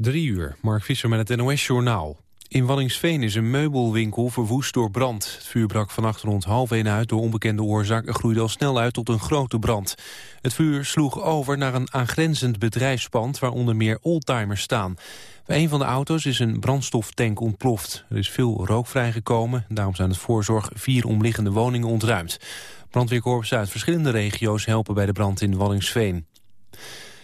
Drie uur, Mark Visser met het NOS-journaal. In Wallingsveen is een meubelwinkel verwoest door brand. Het vuur brak vannacht rond half één uit door onbekende oorzaak... en groeide al snel uit tot een grote brand. Het vuur sloeg over naar een aangrenzend bedrijfspand... waar onder meer oldtimers staan. Bij een van de auto's is een brandstoftank ontploft. Er is veel rook vrijgekomen. Daarom zijn het voorzorg vier omliggende woningen ontruimd. Brandweerkorpsen uit verschillende regio's helpen bij de brand in Wallingsveen.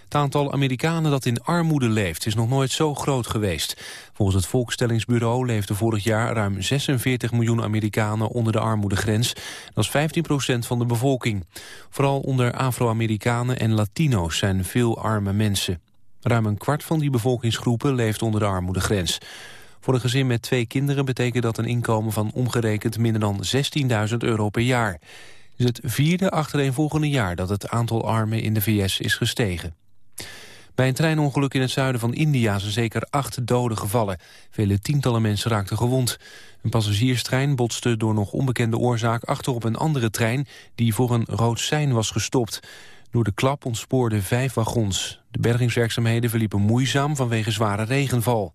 Het aantal Amerikanen dat in armoede leeft is nog nooit zo groot geweest. Volgens het Volkstellingsbureau leefden vorig jaar ruim 46 miljoen Amerikanen onder de armoedegrens. Dat is 15 procent van de bevolking. Vooral onder Afro-Amerikanen en Latino's zijn veel arme mensen. Ruim een kwart van die bevolkingsgroepen leeft onder de armoedegrens. Voor een gezin met twee kinderen betekent dat een inkomen van omgerekend minder dan 16.000 euro per jaar. Het is het vierde achtereenvolgende jaar dat het aantal armen in de VS is gestegen. Bij een treinongeluk in het zuiden van India zijn zeker acht doden gevallen. Vele tientallen mensen raakten gewond. Een passagierstrein botste door nog onbekende oorzaak achter op een andere trein die voor een rood sein was gestopt. Door de klap ontspoorden vijf wagons. De bergingswerkzaamheden verliepen moeizaam vanwege zware regenval.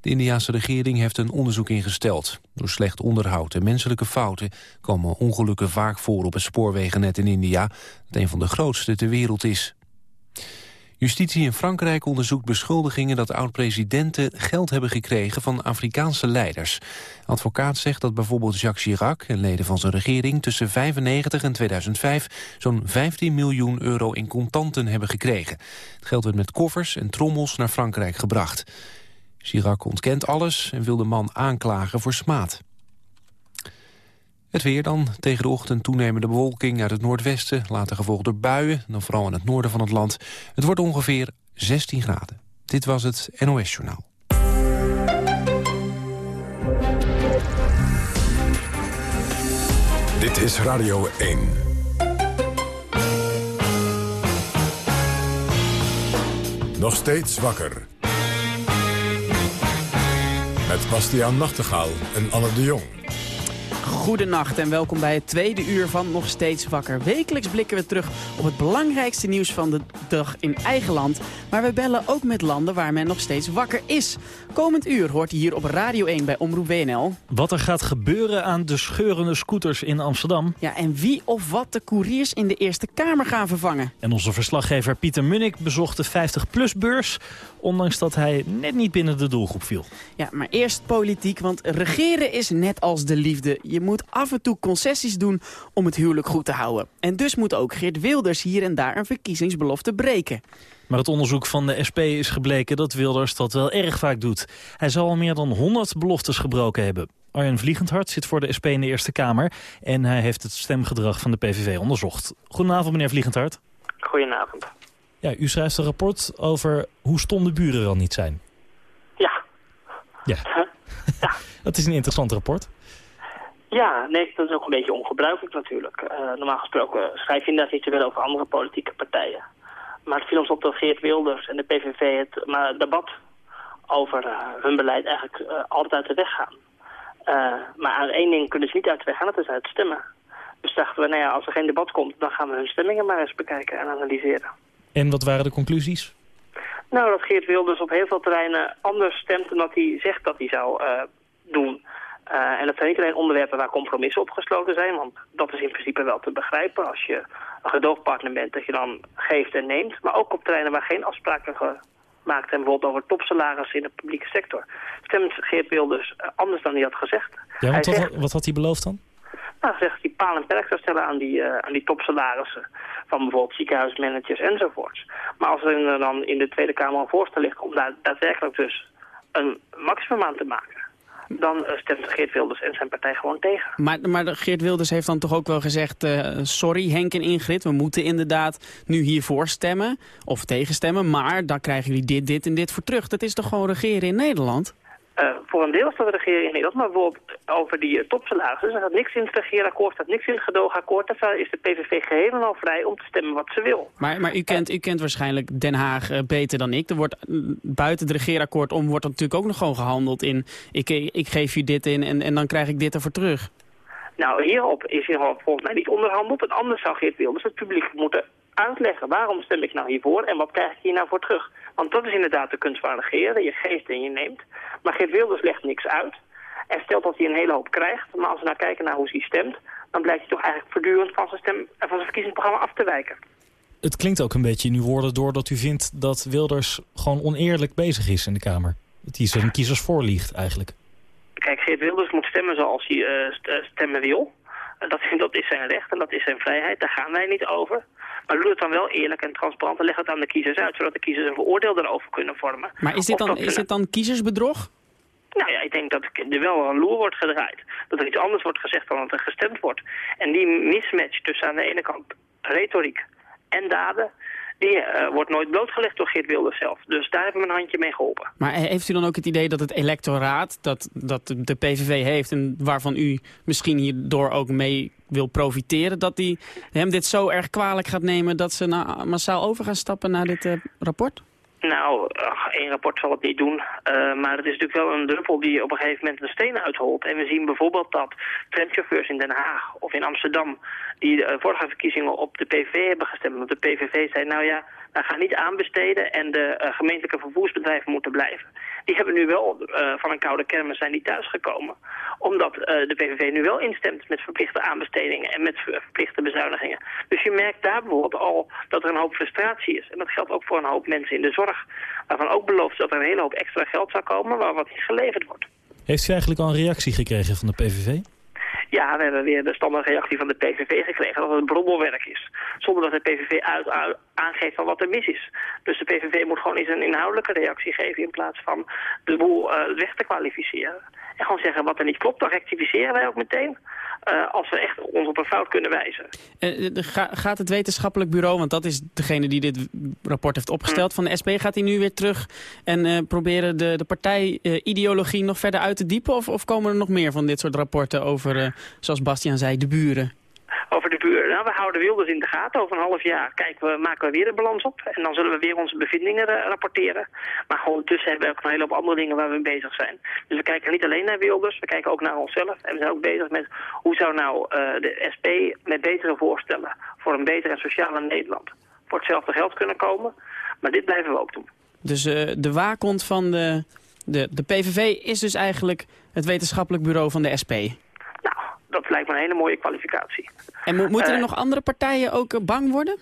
De Indiaanse regering heeft een onderzoek ingesteld. Door slecht onderhoud en menselijke fouten komen ongelukken vaak voor op het spoorwegennet in India, dat een van de grootste ter wereld is. Justitie in Frankrijk onderzoekt beschuldigingen dat oud-presidenten geld hebben gekregen van Afrikaanse leiders. Advocaat zegt dat bijvoorbeeld Jacques Chirac en leden van zijn regering tussen 1995 en 2005 zo'n 15 miljoen euro in contanten hebben gekregen. Het geld werd met koffers en trommels naar Frankrijk gebracht. Chirac ontkent alles en wil de man aanklagen voor smaad. Het weer dan. Tegen de ochtend toenemende bewolking uit het noordwesten. Later gevolgd door buien, dan vooral in het noorden van het land. Het wordt ongeveer 16 graden. Dit was het NOS Journaal. Dit is Radio 1. Nog steeds wakker. Met Bastiaan Nachtegaal en Anne de Jong. Goedenacht en welkom bij het tweede uur van Nog Steeds Wakker. Wekelijks blikken we terug op het belangrijkste nieuws van de dag in eigen land. Maar we bellen ook met landen waar men nog steeds wakker is. Komend uur hoort u hier op Radio 1 bij Omroep WNL. Wat er gaat gebeuren aan de scheurende scooters in Amsterdam. Ja, en wie of wat de couriers in de Eerste Kamer gaan vervangen. En onze verslaggever Pieter Munnik bezocht de 50PLUS-beurs... ondanks dat hij net niet binnen de doelgroep viel. Ja, maar eerst politiek, want regeren is net als de liefde. Je moet af en toe concessies doen om het huwelijk goed te houden. En dus moet ook Geert Wilders hier en daar een verkiezingsbelofte breken. Maar het onderzoek van de SP is gebleken dat Wilders dat wel erg vaak doet. Hij zal al meer dan 100 beloftes gebroken hebben. Arjen Vliegendhart zit voor de SP in de Eerste Kamer... en hij heeft het stemgedrag van de PVV onderzocht. Goedenavond, meneer Vliegendhart. Goedenavond. Ja, u schrijft een rapport over hoe stom de buren wel niet zijn. Ja. Ja. ja. dat is een interessant rapport. Ja, nee, dat is ook een beetje ongebruikelijk natuurlijk. Uh, normaal gesproken schrijf je inderdaad niet zoveel over andere politieke partijen. Maar het viel ons op dat Geert Wilders en de PVV het maar debat over uh, hun beleid eigenlijk uh, altijd uit de weg gaan. maar aan één ding kunnen ze niet uit de weg gaan, dat is uit stemmen. Dus dachten we, nou ja, als er geen debat komt, dan gaan we hun stemmingen maar eens bekijken en analyseren. En wat waren de conclusies? Nou, dat Geert Wilders op heel veel terreinen anders stemt dan dat hij zegt dat hij zou doen. Uh, en dat zijn niet alleen onderwerpen waar compromissen op gesloten zijn, want dat is in principe wel te begrijpen. Als je een gedoogpartner bent, dat je dan geeft en neemt. Maar ook op terreinen waar geen afspraken gemaakt zijn, bijvoorbeeld over topsalarissen in de publieke sector. Stemt Geert Wilders uh, anders dan hij had gezegd. Ja, want wat, wat, had hij beloofd dan? Nou, zegt hij paal en perk zou stellen aan die, uh, aan die topsalarissen van bijvoorbeeld ziekenhuismanagers enzovoorts. Maar als er dan in de Tweede Kamer een voorstel ligt om daar daadwerkelijk dus een maximum aan te maken dan eh, stemt Geert Wilders en zijn partij gewoon tegen. Maar, maar Geert Wilders heeft dan toch ook wel gezegd... Uh, sorry Henk en Ingrid, we moeten inderdaad nu hiervoor stemmen... of tegenstemmen, maar daar krijgen jullie dit, dit en dit voor terug. Dat is toch gewoon regeren in Nederland? Uh, voor een deel dat de regering in Nederland, maar bijvoorbeeld over die uh, topsalarissen. Er staat niks in het regeerakkoord, staat niks in het gedoogakkoord. Daar is de PVV geheel en al vrij om te stemmen wat ze wil. Maar, maar u, kent, u kent waarschijnlijk Den Haag uh, beter dan ik. Er wordt buiten het regeerakkoord om wordt er natuurlijk ook nog gewoon gehandeld in... ik, ik geef u dit in en, en dan krijg ik dit ervoor terug. Nou, hierop is hier volgens mij niet onderhandeld. En anders zou Geert Wilders het publiek moeten uitleggen. Waarom stem ik nou hiervoor en wat krijg ik hier nou voor terug? Want dat is inderdaad de kunst van regeren. Je geeft en je neemt. Maar Geert Wilders legt niks uit. En stelt dat hij een hele hoop krijgt. Maar als we nou kijken naar hoe hij stemt... dan blijkt hij toch eigenlijk voortdurend van zijn, stem, van zijn verkiezingsprogramma af te wijken. Het klinkt ook een beetje in uw woorden doordat u vindt dat Wilders gewoon oneerlijk bezig is in de Kamer. Dat hij zijn kiezers voorliegt eigenlijk. Kijk, Geert Wilders moet stemmen zoals hij uh, stemmen wil. Dat, dat is zijn recht en dat is zijn vrijheid. Daar gaan wij niet over. Maar doe het dan wel eerlijk en transparant en leg het aan de kiezers uit... zodat de kiezers een veroordeel erover kunnen vormen. Maar is dit dan, is dit dan kiezersbedrog? Nou ja, ik denk dat er wel een loer wordt gedraaid. Dat er iets anders wordt gezegd dan dat er gestemd wordt. En die mismatch tussen aan de ene kant retoriek en daden die uh, wordt nooit blootgelegd door Geert Wilders zelf. Dus daar hebben we een handje mee geholpen. Maar heeft u dan ook het idee dat het electoraat dat, dat de PVV heeft... en waarvan u misschien hierdoor ook mee wil profiteren... dat die hem dit zo erg kwalijk gaat nemen dat ze nou massaal over gaan stappen naar dit uh, rapport? Nou, één rapport zal het niet doen. Uh, maar het is natuurlijk wel een druppel die op een gegeven moment een steen uitholt. En we zien bijvoorbeeld dat tramchauffeurs in Den Haag of in Amsterdam... die de vorige verkiezingen op de PVV hebben gestemd. Want de PVV zei, nou ja, gaan niet aanbesteden... en de uh, gemeentelijke vervoersbedrijven moeten blijven. Die hebben nu wel uh, van een koude kermis zijn die thuisgekomen. Omdat de PVV nu wel instemt met verplichte aanbestedingen... en met verplichte bezuinigingen. Dus je merkt daar bijvoorbeeld al dat er een hoop frustratie is. En dat geldt ook voor een hoop mensen in de zorg Waarvan ook beloofd dat er een hele hoop extra geld zou komen, waar wat niet geleverd wordt. Heeft u eigenlijk al een reactie gekregen van de PVV? Ja, we hebben weer de standaardreactie van de PVV gekregen dat het brommelwerk is. Zonder dat de PVV uit, aangeeft van wat er mis is. Dus de PVV moet gewoon eens een inhoudelijke reactie geven in plaats van de boel uh, weg te kwalificeren. En gewoon zeggen wat er niet klopt, dan rectificeren wij ook meteen. Uh, als we echt ons op een fout kunnen wijzen. Uh, gaat het wetenschappelijk bureau, want dat is degene die dit rapport heeft opgesteld van de SP, gaat hij nu weer terug en uh, proberen de, de partijideologie nog verder uit te diepen? Of, of komen er nog meer van dit soort rapporten over, zoals Bastiaan zei, de buren? Over de buur. Nou, we houden Wilders in de gaten. Over een half jaar kijken we, maken we weer een balans op. En dan zullen we weer onze bevindingen uh, rapporteren. Maar gewoon tussen hebben we ook een hele hoop andere dingen waar we mee bezig zijn. Dus we kijken niet alleen naar Wilders, we kijken ook naar onszelf. En we zijn ook bezig met hoe zou nou uh, de SP met betere voorstellen voor een betere sociale Nederland voor hetzelfde geld kunnen komen. Maar dit blijven we ook doen. Dus uh, de waakhond van de, de, de PVV is dus eigenlijk het wetenschappelijk bureau van de SP? Dat lijkt me een hele mooie kwalificatie. En mo moeten er nog andere partijen ook uh, bang worden?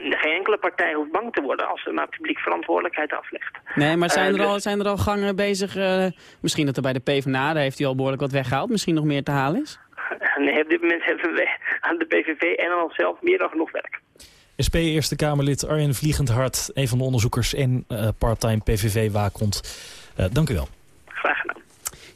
Geen enkele partij hoeft bang te worden als ze maar publiek verantwoordelijkheid aflegt. Nee, maar zijn, er, al, zijn er al gangen bezig? Uh, misschien dat er bij de PvdA, daar heeft u al behoorlijk wat weggehaald. Misschien nog meer te halen is? Nee, op dit moment hebben we aan de PVV en aan onszelf meer dan genoeg werk. SP Eerste Kamerlid Arjen Vliegendhart, een van de onderzoekers en uh, parttime PVV-waakhond. dank u wel. Graag gedaan.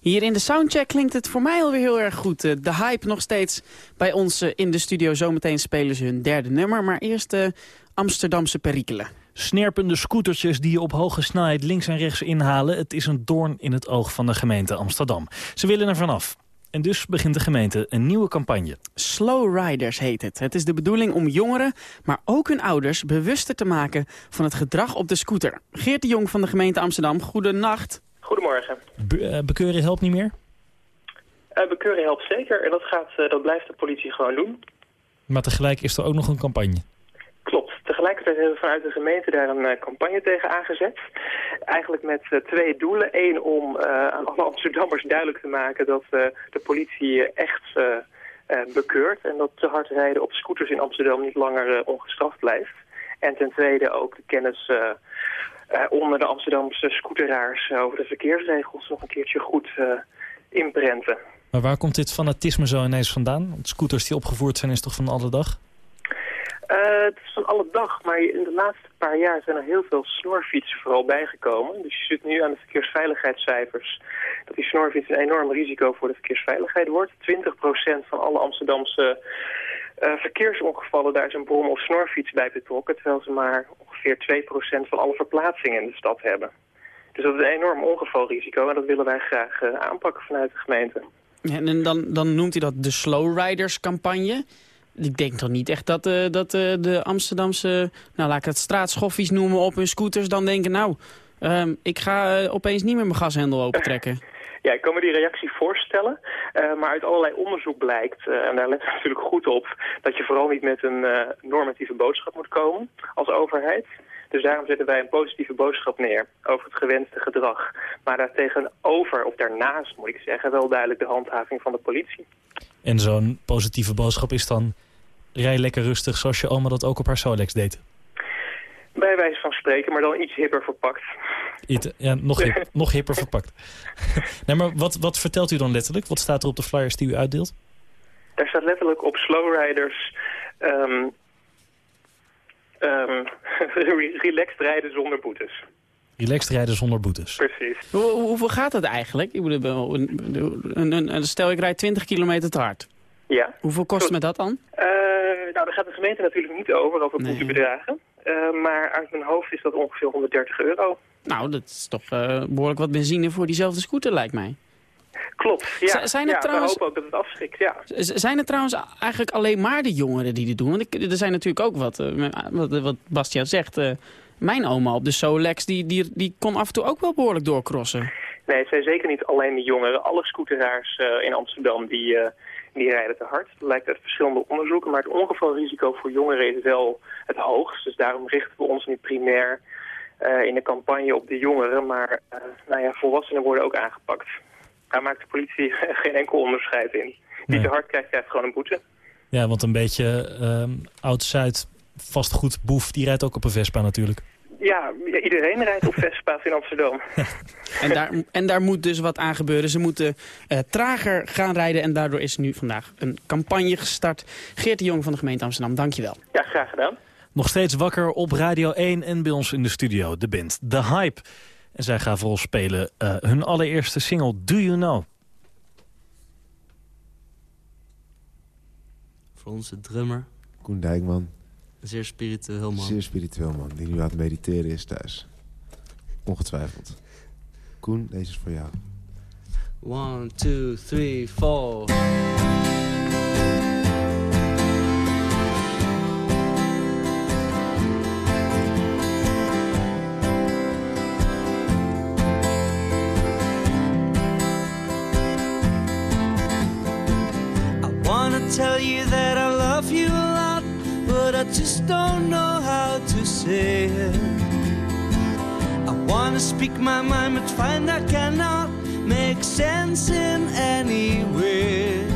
Hier in de soundcheck klinkt het voor mij alweer heel erg goed. De hype nog steeds bij ons in de studio. Zometeen spelen ze hun derde nummer. Maar eerst de Amsterdamse perikelen. Snerpende scootertjes die je op hoge snelheid links en rechts inhalen. Het is een doorn in het oog van de gemeente Amsterdam. Ze willen er vanaf. En dus begint de gemeente een nieuwe campagne. Slow Riders heet het. Het is de bedoeling om jongeren, maar ook hun ouders... bewuster te maken van het gedrag op de scooter. Geert de Jong van de gemeente Amsterdam, goedenacht. Goedemorgen. Be uh, bekeuren helpt niet meer? Uh, bekeuren helpt zeker en dat, gaat, uh, dat blijft de politie gewoon doen. Maar tegelijk is er ook nog een campagne. Klopt. Tegelijkertijd hebben we vanuit de gemeente daar een campagne tegen aangezet. Eigenlijk met twee doelen. Eén om aan alle Amsterdammers duidelijk te maken dat de politie echt bekeurt. En dat te hard rijden op scooters in Amsterdam niet langer ongestraft blijft. En ten tweede ook de kennis onder de Amsterdamse scooteraars over de verkeersregels nog een keertje goed uh, inprenten. Maar waar komt dit fanatisme zo ineens vandaan? Want scooters die opgevoerd zijn is toch van alle dag? Uh, het is van alle dag, maar in de laatste paar jaar zijn er heel veel snorfietsen vooral bijgekomen. Dus je zit nu aan de verkeersveiligheidscijfers dat die snorfiets een enorm risico voor de verkeersveiligheid wordt. 20% van alle Amsterdamse uh, verkeersongevallen, daar is een brom of snorfiets bij betrokken, terwijl ze maar ongeveer 2% van alle verplaatsingen in de stad hebben. Dus dat is een enorm ongevalrisico en dat willen wij graag uh, aanpakken vanuit de gemeente. En dan, dan noemt hij dat de Slow Riders campagne. Ik denk toch niet echt dat, uh, dat uh, de Amsterdamse, nou laat ik het straatschoffies noemen op hun scooters, dan denken nou, ehm, ik ga opeens niet meer mijn gashendel opentrekken. Ja, ik kan me die reactie voorstellen. Uh, maar uit allerlei onderzoek blijkt, uh, en daar let ik natuurlijk goed op... dat je vooral niet met een uh, normatieve boodschap moet komen als overheid. Dus daarom zetten wij een positieve boodschap neer over het gewenste gedrag. Maar daartegenover, of daarnaast moet ik zeggen, wel duidelijk de handhaving van de politie. En zo'n positieve boodschap is dan... rij lekker rustig zoals je oma dat ook op haar Solex deed. Bij wijze van spreken, maar dan iets hipper verpakt. Ja, nog, hip, nog hipper verpakt. nee, maar wat, wat vertelt u dan letterlijk? Wat staat er op de flyers die u uitdeelt? Daar staat letterlijk op slowriders... Um, um, relaxed rijden zonder boetes. Relaxed rijden zonder boetes. Precies. Hoe, hoeveel gaat dat eigenlijk? Ik bedoel, een, een, stel ik rijd 20 kilometer te hard. Ja. Hoeveel kost me dat dan? Uh, nou, daar gaat de gemeente natuurlijk niet over, over nee. boetebedragen. Uh, maar uit mijn hoofd is dat ongeveer 130 euro. Nou, dat is toch uh, behoorlijk wat benzine voor diezelfde scooter, lijkt mij. Klopt, ja. zijn er ja, trouwens... we hopen ook dat het afschrikt, ja. Zijn er trouwens eigenlijk alleen maar de jongeren die dit doen? Want ik, er zijn natuurlijk ook wat, uh, wat, wat Bastiaan zegt... Uh, mijn oma op de Solex, die, die, die kon af en toe ook wel behoorlijk doorcrossen. Nee, het zijn zeker niet alleen de jongeren. Alle scooteraars in Amsterdam, die, die rijden te hard. Dat lijkt uit verschillende onderzoeken. Maar het ongevalrisico voor jongeren is wel het hoogst. Dus daarom richten we ons niet primair in de campagne op de jongeren. Maar nou ja, volwassenen worden ook aangepakt. Daar maakt de politie geen enkel onderscheid in. Wie te hard krijgt, krijgt gewoon een boete. Ja, want een beetje um, Oud-Zuid vastgoedboef, die rijdt ook op een Vespa natuurlijk. Ja, iedereen rijdt op Vespa's in Amsterdam. en, daar, en daar moet dus wat aan gebeuren. Ze moeten uh, trager gaan rijden en daardoor is nu vandaag een campagne gestart. Geert de Jong van de gemeente Amsterdam, dankjewel. Ja, graag gedaan. Nog steeds wakker op Radio 1 en bij ons in de studio, de band The Hype. En zij gaan voor ons spelen uh, hun allereerste single Do You Know. Voor onze drummer. Koen Dijkman. Een zeer spiritueel man. Zeer spiritueel man, die nu aan het mediteren is thuis. Ongetwijfeld. Koen, deze is voor jou. One, two, three, four. I just don't know how to say it. I wanna speak my mind, but find I cannot make sense in any way.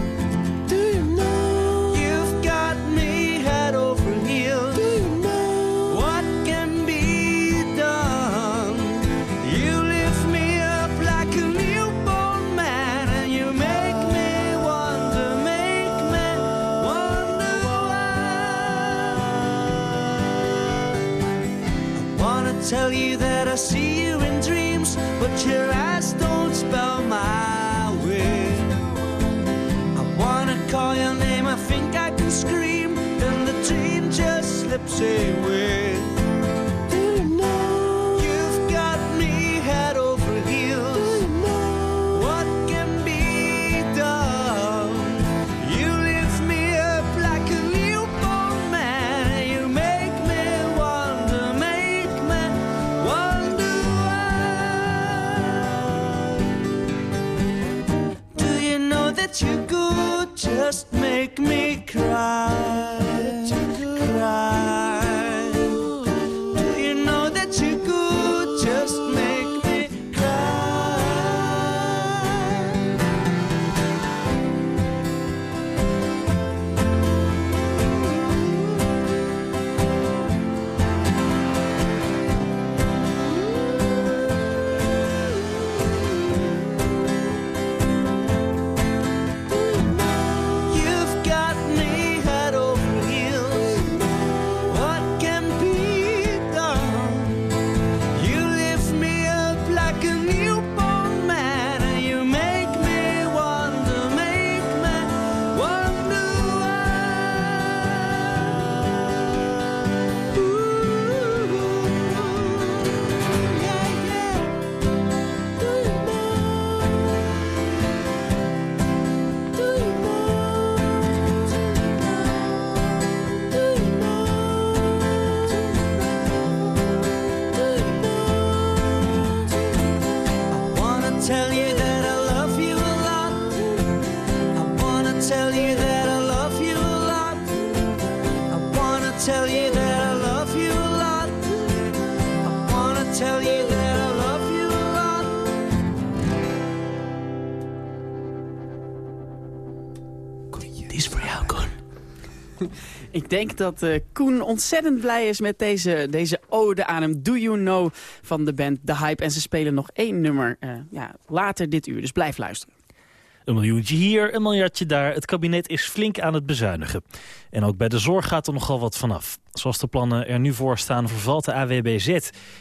Tell you that I see you in dreams, but your eyes don't spell my way. I wanna call your name, I think I can scream, then the dream just slips away. Ik denk dat uh, Koen ontzettend blij is met deze, deze ode aan hem. Do You Know van de band The Hype. En ze spelen nog één nummer uh, ja, later dit uur, dus blijf luisteren. Een miljoentje hier, een miljardje daar. Het kabinet is flink aan het bezuinigen. En ook bij de zorg gaat er nogal wat vanaf. Zoals de plannen er nu voor staan vervalt de AWBZ...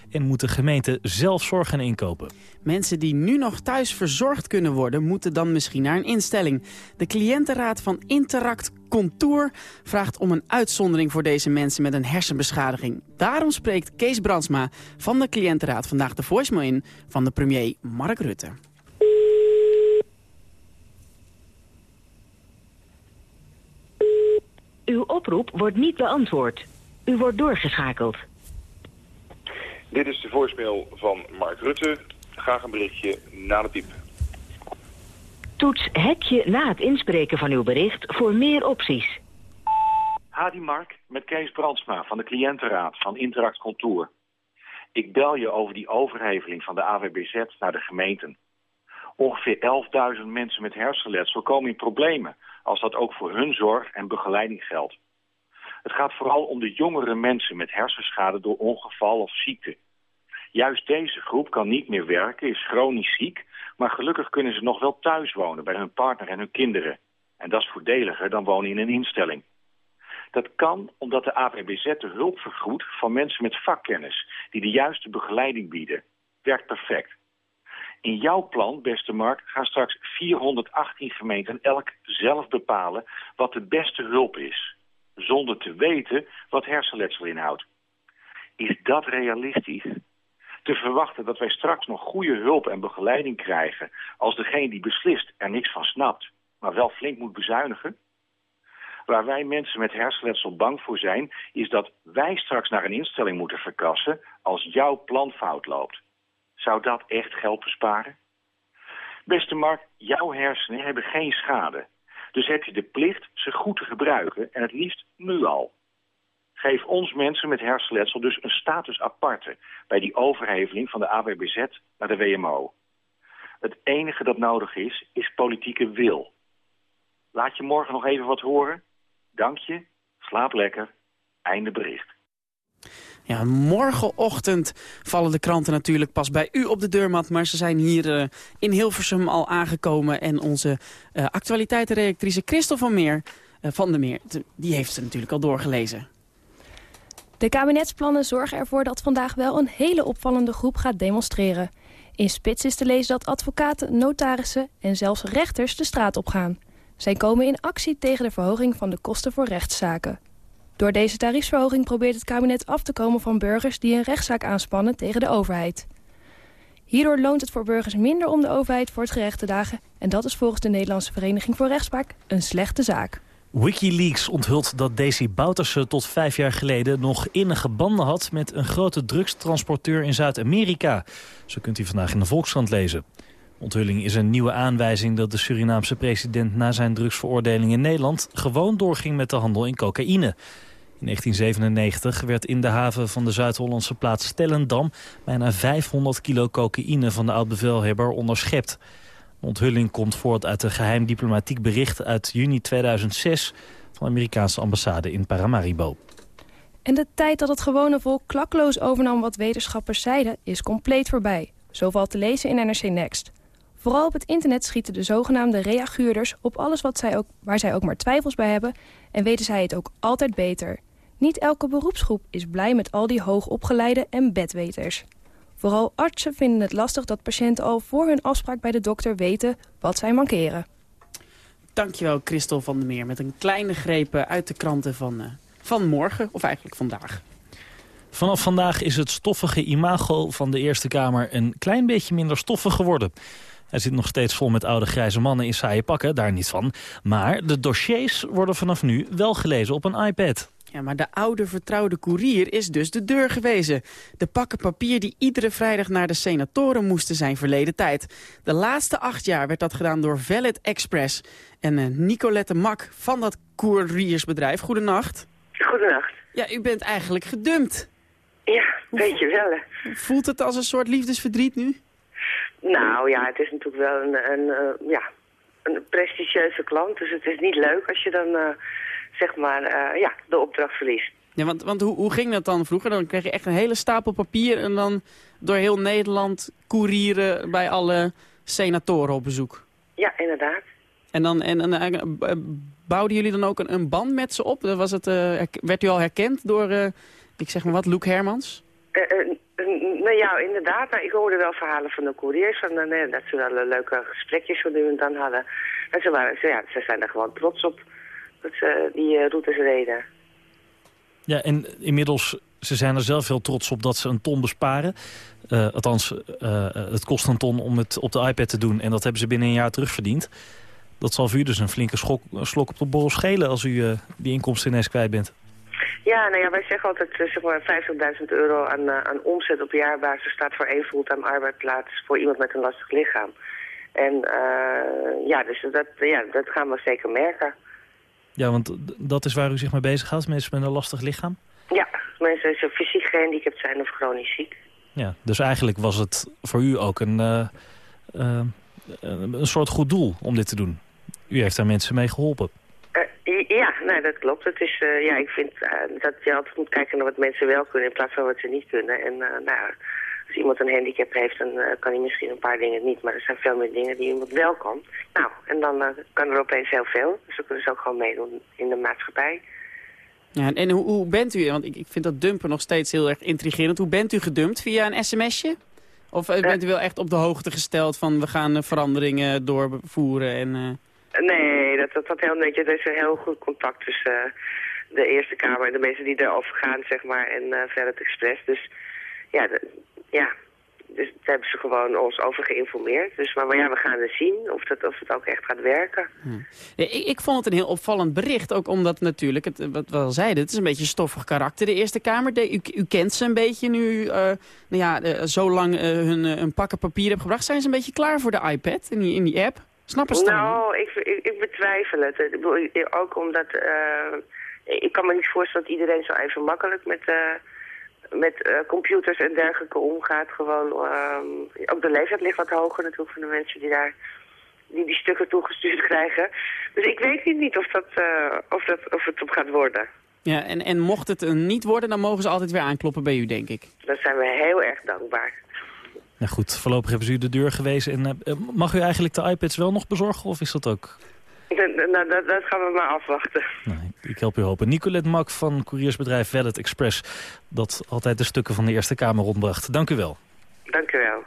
en moeten gemeenten zelf zorg gaan inkopen. Mensen die nu nog thuis verzorgd kunnen worden... moeten dan misschien naar een instelling. De cliëntenraad van Interact Contour vraagt om een uitzondering... voor deze mensen met een hersenbeschadiging. Daarom spreekt Kees Brandsma van de cliëntenraad vandaag de voicemail in... van de premier Mark Rutte. Uw oproep wordt niet beantwoord. U wordt doorgeschakeld. Dit is de voicemail van Mark Rutte. Graag een berichtje na de piep. Toets hekje na het inspreken van uw bericht voor meer opties. Hadi Mark, met Kees Brandsma van de cliëntenraad van Interact Contour. Ik bel je over die overheveling van de AWBZ naar de gemeenten. Ongeveer 11.000 mensen met hersenletsel komen in problemen als dat ook voor hun zorg en begeleiding geldt. Het gaat vooral om de jongere mensen met hersenschade door ongeval of ziekte. Juist deze groep kan niet meer werken, is chronisch ziek... maar gelukkig kunnen ze nog wel thuis wonen bij hun partner en hun kinderen. En dat is voordeliger dan wonen in een instelling. Dat kan omdat de AVBZ de hulp vergoedt van mensen met vakkennis... die de juiste begeleiding bieden. Werkt perfect. In jouw plan, beste Mark, gaan straks 418 gemeenten elk zelf bepalen wat de beste hulp is. Zonder te weten wat hersenletsel inhoudt. Is dat realistisch? Te verwachten dat wij straks nog goede hulp en begeleiding krijgen... als degene die beslist er niks van snapt, maar wel flink moet bezuinigen? Waar wij mensen met hersenletsel bang voor zijn... is dat wij straks naar een instelling moeten verkassen als jouw plan fout loopt. Zou dat echt geld besparen? Beste Mark, jouw hersenen hebben geen schade. Dus heb je de plicht ze goed te gebruiken en het liefst nu al. Geef ons mensen met hersenletsel dus een status aparte... bij die overheveling van de AWBZ naar de WMO. Het enige dat nodig is, is politieke wil. Laat je morgen nog even wat horen. Dank je, slaap lekker, einde bericht. Ja, morgenochtend vallen de kranten natuurlijk pas bij u op de deurmat. Maar ze zijn hier uh, in Hilversum al aangekomen. En onze uh, actualiteitenreactrice Christel van, Meer, uh, van der Meer, die heeft ze natuurlijk al doorgelezen. De kabinetsplannen zorgen ervoor dat vandaag wel een hele opvallende groep gaat demonstreren. In Spits is te lezen dat advocaten, notarissen en zelfs rechters de straat op gaan. Zij komen in actie tegen de verhoging van de kosten voor rechtszaken. Door deze tariefsverhoging probeert het kabinet af te komen van burgers die een rechtszaak aanspannen tegen de overheid. Hierdoor loont het voor burgers minder om de overheid voor het gerecht te dagen... en dat is volgens de Nederlandse Vereniging voor Rechtspraak een slechte zaak. Wikileaks onthult dat Daisy Bouterse tot vijf jaar geleden nog innige banden had met een grote drugstransporteur in Zuid-Amerika. Zo kunt u vandaag in de Volkskrant lezen. Onthulling is een nieuwe aanwijzing dat de Surinaamse president na zijn drugsveroordeling in Nederland gewoon doorging met de handel in cocaïne. In 1997 werd in de haven van de Zuid-Hollandse plaats Stellendam... bijna 500 kilo cocaïne van de oud-bevelhebber onderschept. De onthulling komt voort uit een geheim diplomatiek bericht uit juni 2006... van de Amerikaanse ambassade in Paramaribo. En de tijd dat het gewone volk klakloos overnam wat wetenschappers zeiden... is compleet voorbij. Zo valt te lezen in NRC Next. Vooral op het internet schieten de zogenaamde reaguurders op alles wat zij ook, waar zij ook maar twijfels bij hebben... en weten zij het ook altijd beter. Niet elke beroepsgroep is blij met al die hoogopgeleide en bedweters. Vooral artsen vinden het lastig dat patiënten al voor hun afspraak bij de dokter weten wat zij mankeren. Dankjewel Christel van der Meer met een kleine greep uit de kranten van, uh, van morgen, of eigenlijk vandaag. Vanaf vandaag is het stoffige imago van de Eerste Kamer een klein beetje minder stoffig geworden. Hij zit nog steeds vol met oude grijze mannen in saaie pakken, daar niet van. Maar de dossiers worden vanaf nu wel gelezen op een iPad. Ja, maar de oude vertrouwde koerier is dus de deur gewezen. De pakken papier die iedere vrijdag naar de senatoren moesten zijn verleden tijd. De laatste acht jaar werd dat gedaan door Valid Express. En uh, Nicolette Mak van dat koeriersbedrijf. Goedenacht. Goedenacht. Ja, u bent eigenlijk gedumpt. Ja, weet je wel. Voelt het als een soort liefdesverdriet nu? Nou ja, het is natuurlijk wel een, een uh, ja, een prestigieuze klant. Dus het is niet leuk als je dan uh, zeg maar, eh, ja, de opdracht verliest. Ja, want, want hoe, hoe ging dat dan vroeger? Dan kreeg je echt een hele stapel papier en dan door heel Nederland koerieren bij alle senatoren op bezoek. Ja, inderdaad. En dan en, en, eh, bouwden jullie dan ook een, een band met ze op? Was het, eh, werd u al herkend door, ik zeg maar wat, Luc Hermans? Nou ja, inderdaad. Nou, ik hoorde wel verhalen van de couriers. Van, nee, dat ze wel leuke gesprekjes zo nu en dan hadden. En ze, waren, ze, ja, ze zijn er gewoon trots op dat ze die eh, routes reden. Ja, en inmiddels, ze zijn er zelf heel trots op dat ze een ton besparen. Eh, althans, eh, het kost een ton om het op de iPad te doen. En dat hebben ze binnen een jaar terugverdiend. Dat zal voor u dus een flinke schok, slok op de borrel schelen... als u eh, die inkomsten ineens kwijt bent. Ja, nou ja, wij zeggen altijd zeg maar 50.000 euro aan, aan omzet op jaarbasis staat voor één fulltime arbeidsplaats voor iemand met een lastig lichaam. En ja, dus dat, ja, dat gaan we zeker merken. Ja, want dat is waar u zich mee bezighoudt, mensen met een lastig lichaam. Ja, mensen die fysiek gehandicapt zijn of chronisch ziek. Ja, dus eigenlijk was het voor u ook een, eh, eh, een soort goed doel om dit te doen. U heeft daar mensen mee geholpen. Eh, ja, nee, dat klopt. Het is, eh, ja, ik vind dat je altijd moet kijken naar wat mensen wel kunnen in plaats van wat ze niet kunnen. En nou, iemand een handicap heeft, dan eh, kan hij misschien een paar dingen niet. Maar er zijn veel meer dingen die iemand wel kan. Nou, en dan eh, kan er opeens heel veel. Dus dan kunnen ze ook gewoon meedoen in de maatschappij. Ja, en, hoe, hoe bent u, want ik, ik vind dat dumpen nog steeds heel erg intrigerend. Hoe bent u gedumpt? Via een sms'je? Of eh, bent u wel echt op de hoogte gesteld van we gaan veranderingen doorvoeren en... Nee, dat, dat, dat heel netjes. Er is een heel goed contact tussen de Eerste Kamer en de mensen die erover gaan, zeg maar, en uh, Verret Express. Dus ja, de, ja, dus daar hebben ze gewoon ons over geïnformeerd. Dus, maar, maar ja, we gaan het zien of, dat, of het ook echt gaat werken. Ja, ik, ik vond het een heel opvallend bericht, ook omdat natuurlijk, het, wat we al zeiden, het is een beetje stoffig karakter, de Eerste Kamer. De, u, u kent ze een beetje nu, uh, nou ja, uh, zo lang uh, hun, hun pakken papier hebben gebracht. Zijn ze een beetje klaar voor de iPad in die, in die app? Snappen ze Nou, ik, ik, ik, betwijfel het. Ook omdat, ik kan me niet voorstellen dat iedereen zo even makkelijk met, met uh, computers en dergelijke omgaat. Gewoon, uh, ook de leeftijd ligt wat hoger natuurlijk van de mensen die daar die, die stukken toegestuurd krijgen. Dus ik weet niet of, dat, uh, of, dat, of het op gaat worden. Ja, en, en mocht het een niet worden, dan mogen ze altijd weer aankloppen bij u, denk ik. Dan zijn we heel erg dankbaar. Nou goed, voorlopig hebben ze u de deur gewezen. En, uh, mag u eigenlijk de iPads wel nog bezorgen of is dat ook... Nou, dat, dat, gaan we maar afwachten. Nou, ik help u hopen. Nicolette Mak van couriersbedrijf Wallet Express... dat altijd de stukken van de Eerste Kamer rondbracht. Dank u wel. Dank u wel.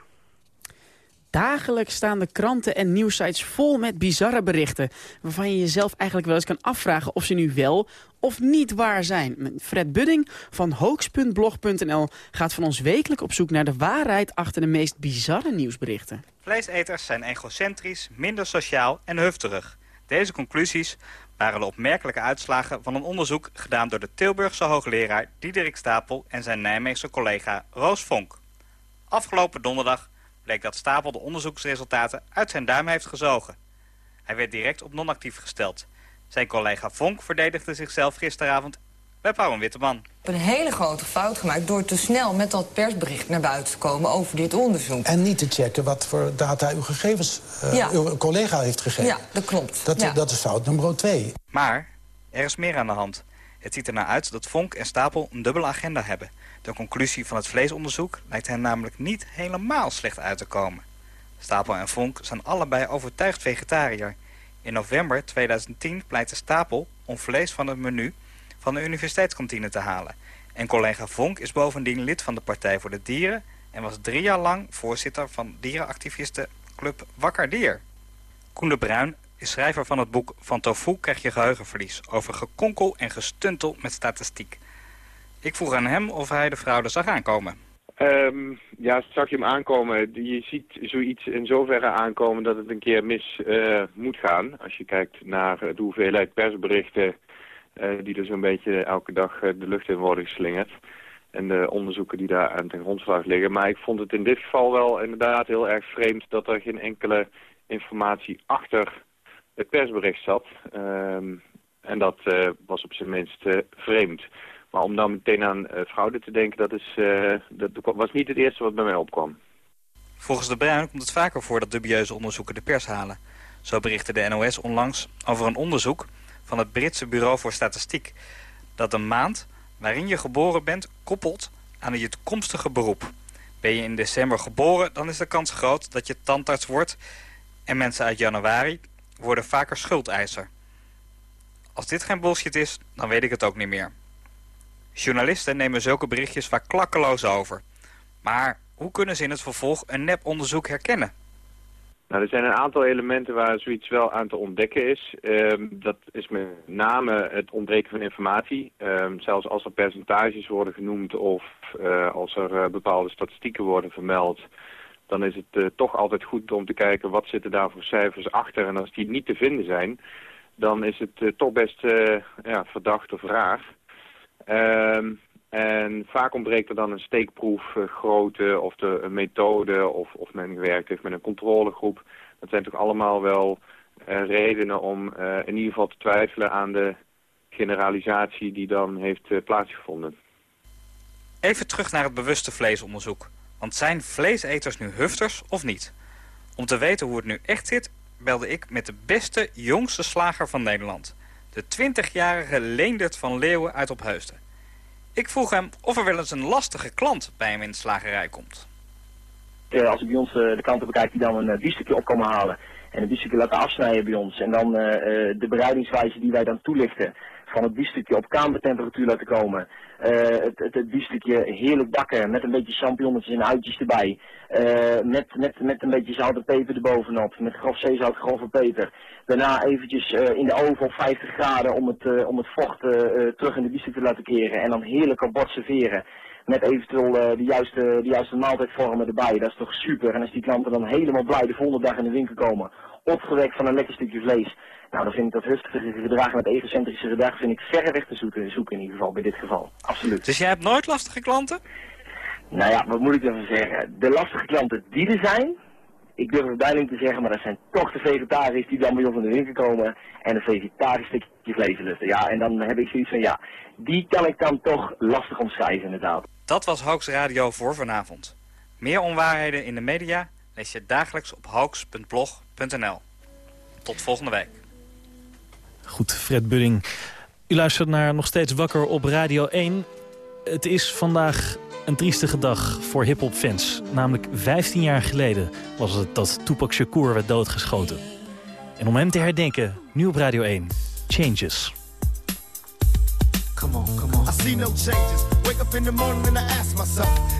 Dagelijks staan de kranten en nieuwsites vol met bizarre berichten... waarvan je jezelf eigenlijk wel eens kan afvragen of ze nu wel of niet waar zijn. Fred Budding van hoax.blog.nl gaat van ons wekelijk op zoek naar de waarheid... achter de meest bizarre nieuwsberichten. Vleeseters zijn egocentrisch, minder sociaal en hufterig. Deze conclusies waren de opmerkelijke uitslagen van een onderzoek gedaan door de Tilburgse hoogleraar Diederik Stapel en zijn Nijmeegse collega Roos Vonk. Afgelopen donderdag bleek dat Stapel de onderzoeksresultaten uit zijn duim heeft gezogen. Hij werd direct op non-actief gesteld. Zijn collega Vonk verdedigde zichzelf gisteravond bij Pauw en Witteman. een hele grote fout gemaakt door te snel met dat persbericht naar buiten te komen over dit onderzoek. En niet te checken wat voor data uw gegevens, uh, ja. uw collega heeft gegeven. Ja, dat klopt. Dat, ja. dat is fout nummer twee. Maar er is meer aan de hand. Het ziet er naar uit dat Vonk en Stapel een dubbele agenda hebben. De conclusie van het vleesonderzoek lijkt hen namelijk niet helemaal slecht uit te komen. Stapel en Vonk zijn allebei overtuigd vegetariër. In november 2010 pleitte Stapel om vlees van het menu van de universiteitskantine te halen. En collega Vonk is bovendien lid van de Partij voor de Dieren... en was drie jaar lang voorzitter van dierenactivistenclub Wakker Dier. Koen de Bruin is schrijver van het boek Van tofu krijg je geheugenverlies... over gekonkel en gestuntel met statistiek. Ik vroeg aan hem of hij de fraude zag aankomen. Um, ja, zag je hem aankomen. Je ziet zoiets in zoverre aankomen dat het een keer mis uh, moet gaan. Als je kijkt naar de hoeveelheid persberichten... Uh, die er zo'n beetje elke dag uh, de lucht in worden geslingerd. En de onderzoeken die daar aan ten grondslag liggen. Maar ik vond het in dit geval wel inderdaad heel erg vreemd... dat er geen enkele informatie achter het persbericht zat. Um, en dat uh, was op zijn minst vreemd. Maar om dan meteen aan fraude te denken, dat, is, dat was niet het eerste wat bij mij opkwam. Volgens de Bruin komt het vaker voor dat dubieuze onderzoeken de pers halen. Zo berichtte de NOS onlangs over een onderzoek van het Britse Bureau voor Statistiek... dat de maand waarin je geboren bent koppelt aan je toekomstige beroep. Ben je in december geboren, dan is de kans groot dat je tandarts wordt... en mensen uit januari worden vaker schuldeiser. Als dit geen bullshit is, dan weet ik het ook niet meer. Journalisten nemen zulke berichtjes vaak klakkeloos over. Maar hoe kunnen ze in het vervolg een neponderzoek herkennen? Nou, er zijn een aantal elementen waar zoiets wel aan te ontdekken is. Ehm, dat is met name het ontbreken van informatie. Ehm, zelfs als er percentages worden genoemd of uh, als er uh, bepaalde statistieken worden vermeld... dan is het uh, toch altijd goed om te kijken wat zitten daar voor cijfers achter. En als die niet te vinden zijn, dan is het toch best ja, verdacht of raar. Ehm, en vaak ontbreekt er dan een steekproefgrootte uh, of de, een methode of, of men gewerkt heeft met een controlegroep. Dat zijn toch allemaal wel uh, redenen om uh, in ieder geval te twijfelen aan de generalisatie die dan heeft plaatsgevonden. Even terug naar het bewuste vleesonderzoek. Want zijn vleeseters nu hufters of niet? Om te weten hoe het nu echt zit, belde ik met de beste, jongste slager van Nederland. De 20-jarige Leendert van Leeuwen uit Opheusden. Ik vroeg hem of er wel eens een lastige klant bij hem in de slagerij komt. Uh, als ik bij ons uh, de klanten bekijk die dan een uh, biefstukje op komen halen. En een biefstukje laten afsnijden bij ons. En dan de bereidingswijze die wij dan toelichten van het biefstukje op kamertemperatuur laten komen. het, het, het biefstukje heerlijk bakken met een beetje champignonnetjes en uitjes erbij. met, met, met een beetje zout en peper erbovenop. Met grof zeezout, grove peper. Daarna eventjes in de oven op 50 graden om het, om het vocht terug in de biefstuk te laten keren. En dan heerlijk op bord serveren. Met eventueel de, juiste, de juiste maaltijdvormen erbij. Dat is toch super. En als die klanten dan helemaal blij de volgende dag in de winkel komen. Opgewekt van een lekker stukje vlees. Nou, dan vind ik dat rustige gedrag met egocentrische gedrag vind ik verreweg te zoeken, zoeken in ieder geval, bij dit geval. Absoluut. Dus jij hebt nooit lastige klanten? Nou ja, wat moet ik ervan zeggen? De lastige klanten die er zijn, ik durf het bijna niet te zeggen, maar dat zijn toch de vegetariërs die dan bij ons in de winkel komen en een vegetarisch stukje vlees lusten. Ja, en dan heb ik zoiets van, ja, die kan ik dan toch lastig omschrijven inderdaad. Dat was Hoax Radio voor vanavond. Meer onwaarheden in de media lees je dagelijks op hoax.blog.nl. Tot volgende week. Goed, Fred Budding. U luistert naar Nog Steeds Wakker op Radio 1. Het is vandaag een triestige dag voor hiphopfans. Namelijk 15 jaar geleden was het dat Tupac Shakur werd doodgeschoten. En om hem te herdenken, nu op Radio 1, Changes. Come on, come on. I see no changes. Wake up in the morning and I ask myself,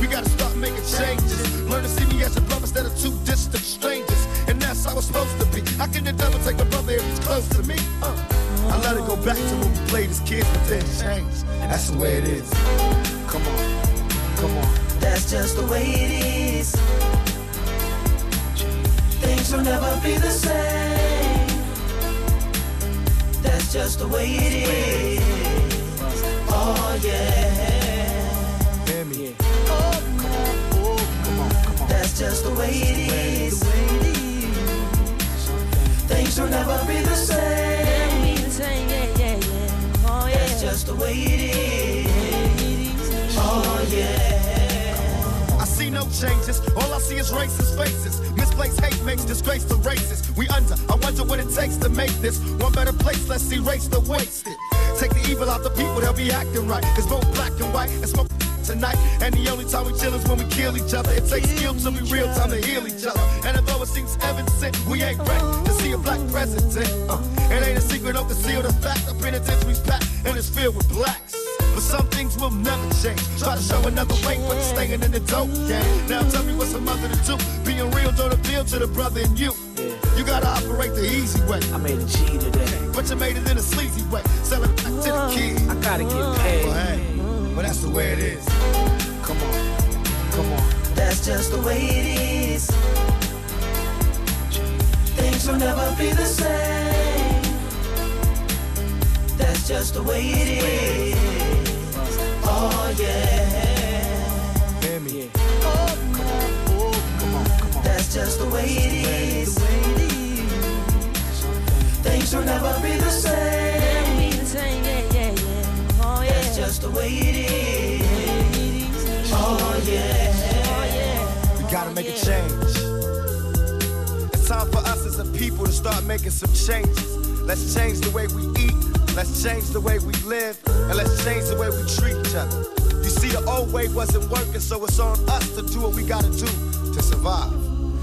We gotta start making changes. Learn to see me as a brother instead of two distant strangers. And that's how it's supposed to be. How can the devil take a brother if he's close to me? Uh. I let it go back to when we played as kids, but then changed. That's the way it is. Come on, come on. That's just the way it is. Things will never be the same. That's just the way it is. Oh yeah. Just the way it is. Things will never be the same. Yeah, yeah, yeah. Oh, yeah. That's just the way it is. Oh yeah. I see no changes. All I see is racist faces. Misplaced hate makes disgrace to races. We under. I wonder what it takes to make this one better place. Let's erase the wasted. Take the evil out the people, they'll be acting right. It's both black and white. It's smoke tonight. And the only time we chill is when we kill each other. It takes skill to be real time to heal each other. And although it seems evident, we ain't ready to see a black president. Uh, it ain't a secret, don't conceal the fact. The penitentiary's packed and it's filled with blacks. But some things will never change. Try to show another way, but you're staying in the dope game. Now tell me what's a mother to do. Being real don't appeal to the brother in you. You gotta operate the easy way. I made a G today. But you made it in a sleazy way. Sell it back to the kid. I gotta get paid. Well, hey, well, that's the way it is. Come on, come on. That's just the way it is. Things will never be the same. That's just the way it is. Oh yeah. Hear me. Oh, come on. Oh, come on, come on. That's just the way it is. Things will never be the same. Way. Oh yeah. We gotta make a change. It's time for us as a people to start making some changes. Let's change the way we eat. Let's change the way we live. And let's change the way we treat each other. You see, the old way wasn't working, so it's on us to do what we gotta do to survive.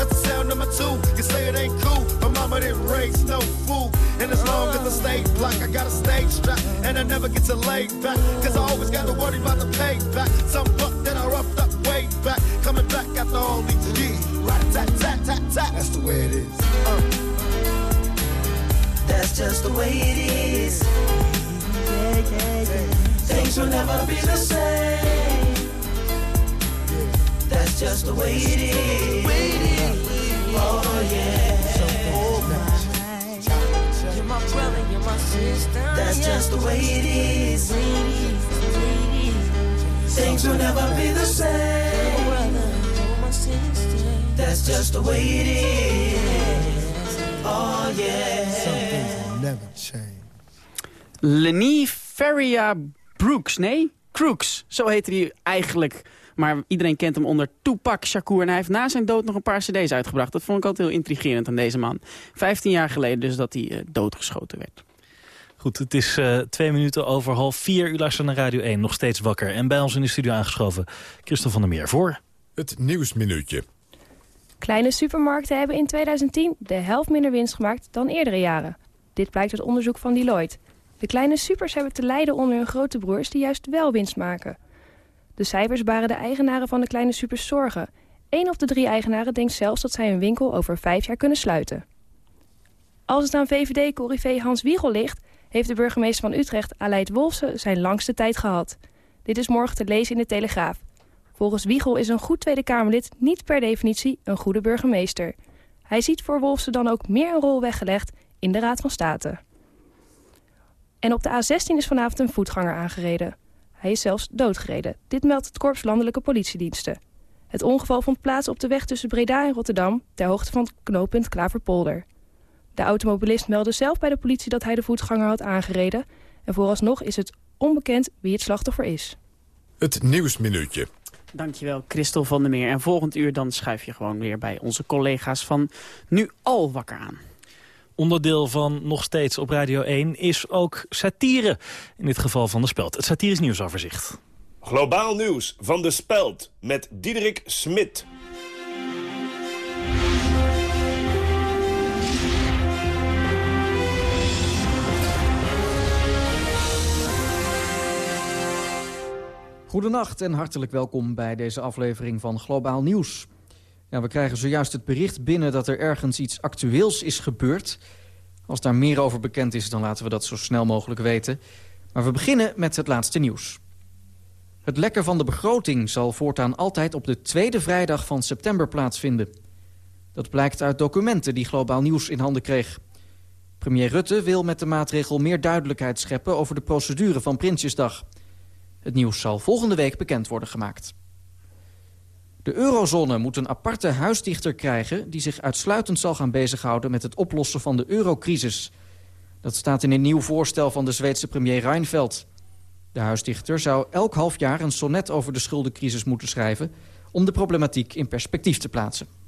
That's the sound number two. You say it ain't cool. My mama didn't raise no fool. And as long as I stay black, I got a stage strap. And I never get to lay back. Cause I always got to worry about the payback. Some buck that I roughed up way back. Coming back after all these years. Right, tat, tat, tat, tat. That's the way it is. Uh. That's just the way it is. Things will never be the same. That's just the way it is. Oh yeah. You're my brother, you're my sister. That's just the way it is. Things will never be the same. That's just the way it is. Oh yeah. Some things will never change. Lenny Feria Brooks, nee? Crooks, zo heette hij eigenlijk. Maar iedereen kent hem onder Tupac Shakur. En hij heeft na zijn dood nog een paar cd's uitgebracht. Dat vond ik altijd heel intrigerend aan deze man. Vijftien jaar geleden dus dat hij eh, doodgeschoten werd. Goed, het is eh, twee minuten over half vier. U luistert naar Radio 1, nog steeds wakker. En bij ons in de studio aangeschoven, Christel van der Meer voor. Het Nieuwsminuutje. Kleine supermarkten hebben in 2010 de helft minder winst gemaakt dan eerdere jaren. Dit blijkt uit onderzoek van Deloitte. De kleine supers hebben te lijden onder hun grote broers die juist wel winst maken. De cijfers baren de eigenaren van de kleine supers zorgen. Eén op de drie eigenaren denkt zelfs dat zij hun winkel over vijf jaar kunnen sluiten. Als het aan VVD-corrivé Hans Wiegel ligt... heeft de burgemeester van Utrecht, Aleid Wolfsen, zijn langste tijd gehad. Dit is morgen te lezen in de Telegraaf. Volgens Wiegel is een goed Tweede Kamerlid niet per definitie een goede burgemeester. Hij ziet voor Wolfsen dan ook meer een rol weggelegd in de Raad van State. En op de A16 is vanavond een voetganger aangereden. Hij is zelfs doodgereden. Dit meldt het Korps Landelijke Politiediensten. Het ongeval vond plaats op de weg tussen Breda en Rotterdam... ter hoogte van het knooppunt Klaverpolder. De automobilist meldde zelf bij de politie dat hij de voetganger had aangereden... en vooralsnog is het onbekend wie het slachtoffer is. Het Nieuwsminuutje. Dankjewel, Christel van der Meer. En volgend uur dan schuif je gewoon weer bij onze collega's van Nu Al Wakker aan. Onderdeel van nog steeds op Radio 1 is ook satire. In dit geval van de Speld. Het satirisch nieuwsoverzicht. Globaal nieuws van de Speld met Diederik Smit. Goedenacht en hartelijk welkom bij deze aflevering van Globaal Nieuws. Ja, we krijgen zojuist het bericht binnen dat er ergens iets actueels is gebeurd. Als daar meer over bekend is, dan laten we dat zo snel mogelijk weten. Maar we beginnen met het laatste nieuws. Het lekker van de begroting zal voortaan altijd op de tweede vrijdag van september plaatsvinden. Dat blijkt uit documenten die Globaal Nieuws in handen kreeg. Premier Rutte wil met de maatregel meer duidelijkheid scheppen over de procedure van Prinsjesdag. Het nieuws zal volgende week bekend worden gemaakt. De eurozone moet een aparte huisdichter krijgen... die zich uitsluitend zal gaan bezighouden met het oplossen van de eurocrisis. Dat staat in een nieuw voorstel van de Zweedse premier Reinfeldt. De huisdichter zou elk half jaar een sonnet over de schuldencrisis moeten schrijven... om de problematiek in perspectief te plaatsen.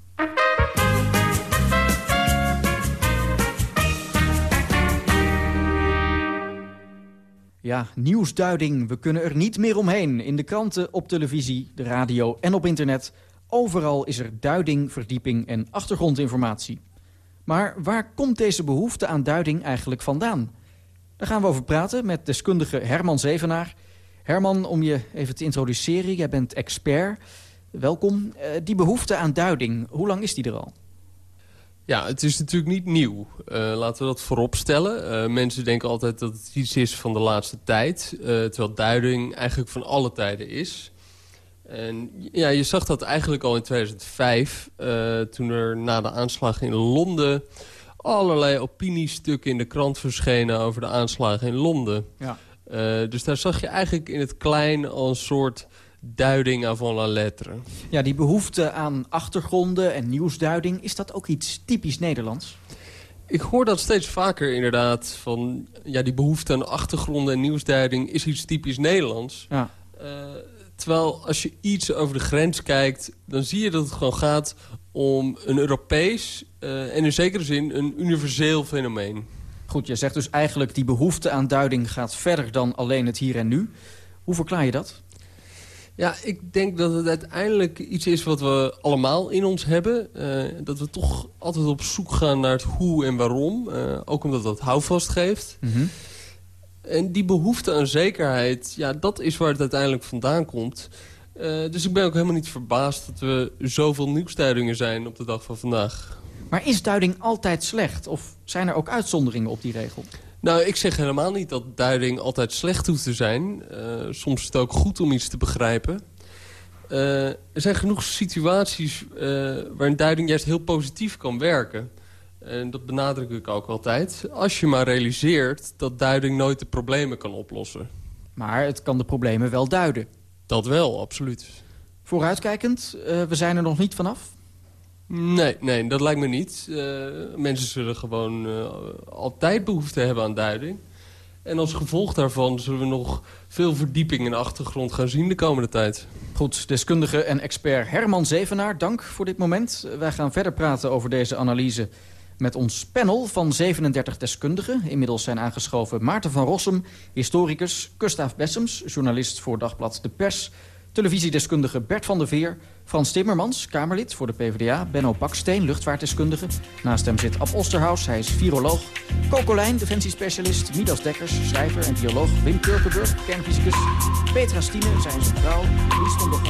Ja, nieuwsduiding. We kunnen er niet meer omheen. In de kranten, op televisie, de radio en op internet. Overal is er duiding, verdieping en achtergrondinformatie. Maar waar komt deze behoefte aan duiding eigenlijk vandaan? Daar gaan we over praten met deskundige Herman Zevenaar. Herman, om je even te introduceren, jij bent expert. welkom. Uh, die behoefte aan duiding, hoe lang is die er al? Ja, het is natuurlijk niet nieuw. Uh, laten we dat vooropstellen. Uh, mensen denken altijd dat het iets is van de laatste tijd. terwijl duiding eigenlijk van alle tijden is. En ja, je zag dat eigenlijk al in 2005, toen er na de aanslag in Londen allerlei opiniestukken in de krant verschenen over de aanslagen in Londen. Ja. Dus daar zag je eigenlijk in het klein al een soort duiding avant la lettre. Ja, die behoefte aan achtergronden en nieuwsduiding... is dat ook iets typisch Nederlands? Ik hoor dat steeds vaker inderdaad. Van, ja, die behoefte aan achtergronden en nieuwsduiding is iets typisch Nederlands. Ja. Uh, terwijl als je iets over de grens kijkt... dan zie je dat het gewoon gaat om een Europees... Uh, en in zekere zin een universeel fenomeen. Goed, je zegt dus eigenlijk die behoefte aan duiding gaat verder dan alleen het hier en nu. Hoe verklaar je dat? Ja, ik denk dat het uiteindelijk iets is wat we allemaal in ons hebben. Uh, dat we toch altijd op zoek gaan naar het hoe en waarom. Uh, ook omdat dat houvast geeft. Mm -hmm. En die behoefte aan zekerheid, ja, dat is waar het uiteindelijk vandaan komt. Uh, dus ik ben ook helemaal niet verbaasd dat we zoveel nieuwsduidingen zijn op de dag van vandaag. Maar is duiding altijd slecht? Of zijn er ook uitzonderingen op die regel? Nou, ik zeg helemaal niet dat duiding altijd slecht hoeft te zijn. Uh, soms is het ook goed om iets te begrijpen. Uh, er zijn genoeg situaties uh, waarin duiding juist heel positief kan werken. En dat benadruk ik ook altijd. Als je maar realiseert dat duiding nooit de problemen kan oplossen. Maar het kan de problemen wel duiden. Dat wel, absoluut. Vooruitkijkend, we zijn er nog niet vanaf? Nee, nee, dat lijkt me niet. Uh, mensen zullen gewoon uh, altijd behoefte hebben aan duiding. En als gevolg daarvan zullen we nog veel verdieping in de achtergrond gaan zien de komende tijd. Goed, deskundige en expert Herman Zevenaar, dank voor dit moment. Wij gaan verder praten over deze analyse met ons panel van 37 deskundigen. Inmiddels zijn aangeschoven Maarten van Rossum, historicus... Gustav Bessems, journalist voor Dagblad De Pers... televisiedeskundige Bert van der Veer... Frans Timmermans, Kamerlid voor de PvdA. Benno Baksteen, luchtvaartdeskundige. Naast hem zit Ab Osterhaus, hij is viroloog. Coco Lijn, defensiespecialist. Midas Dekkers, schrijver en bioloog. Wim Kurkenburg, kernfysicus. Petra Stine, zijn zijn vrouw. Lies van der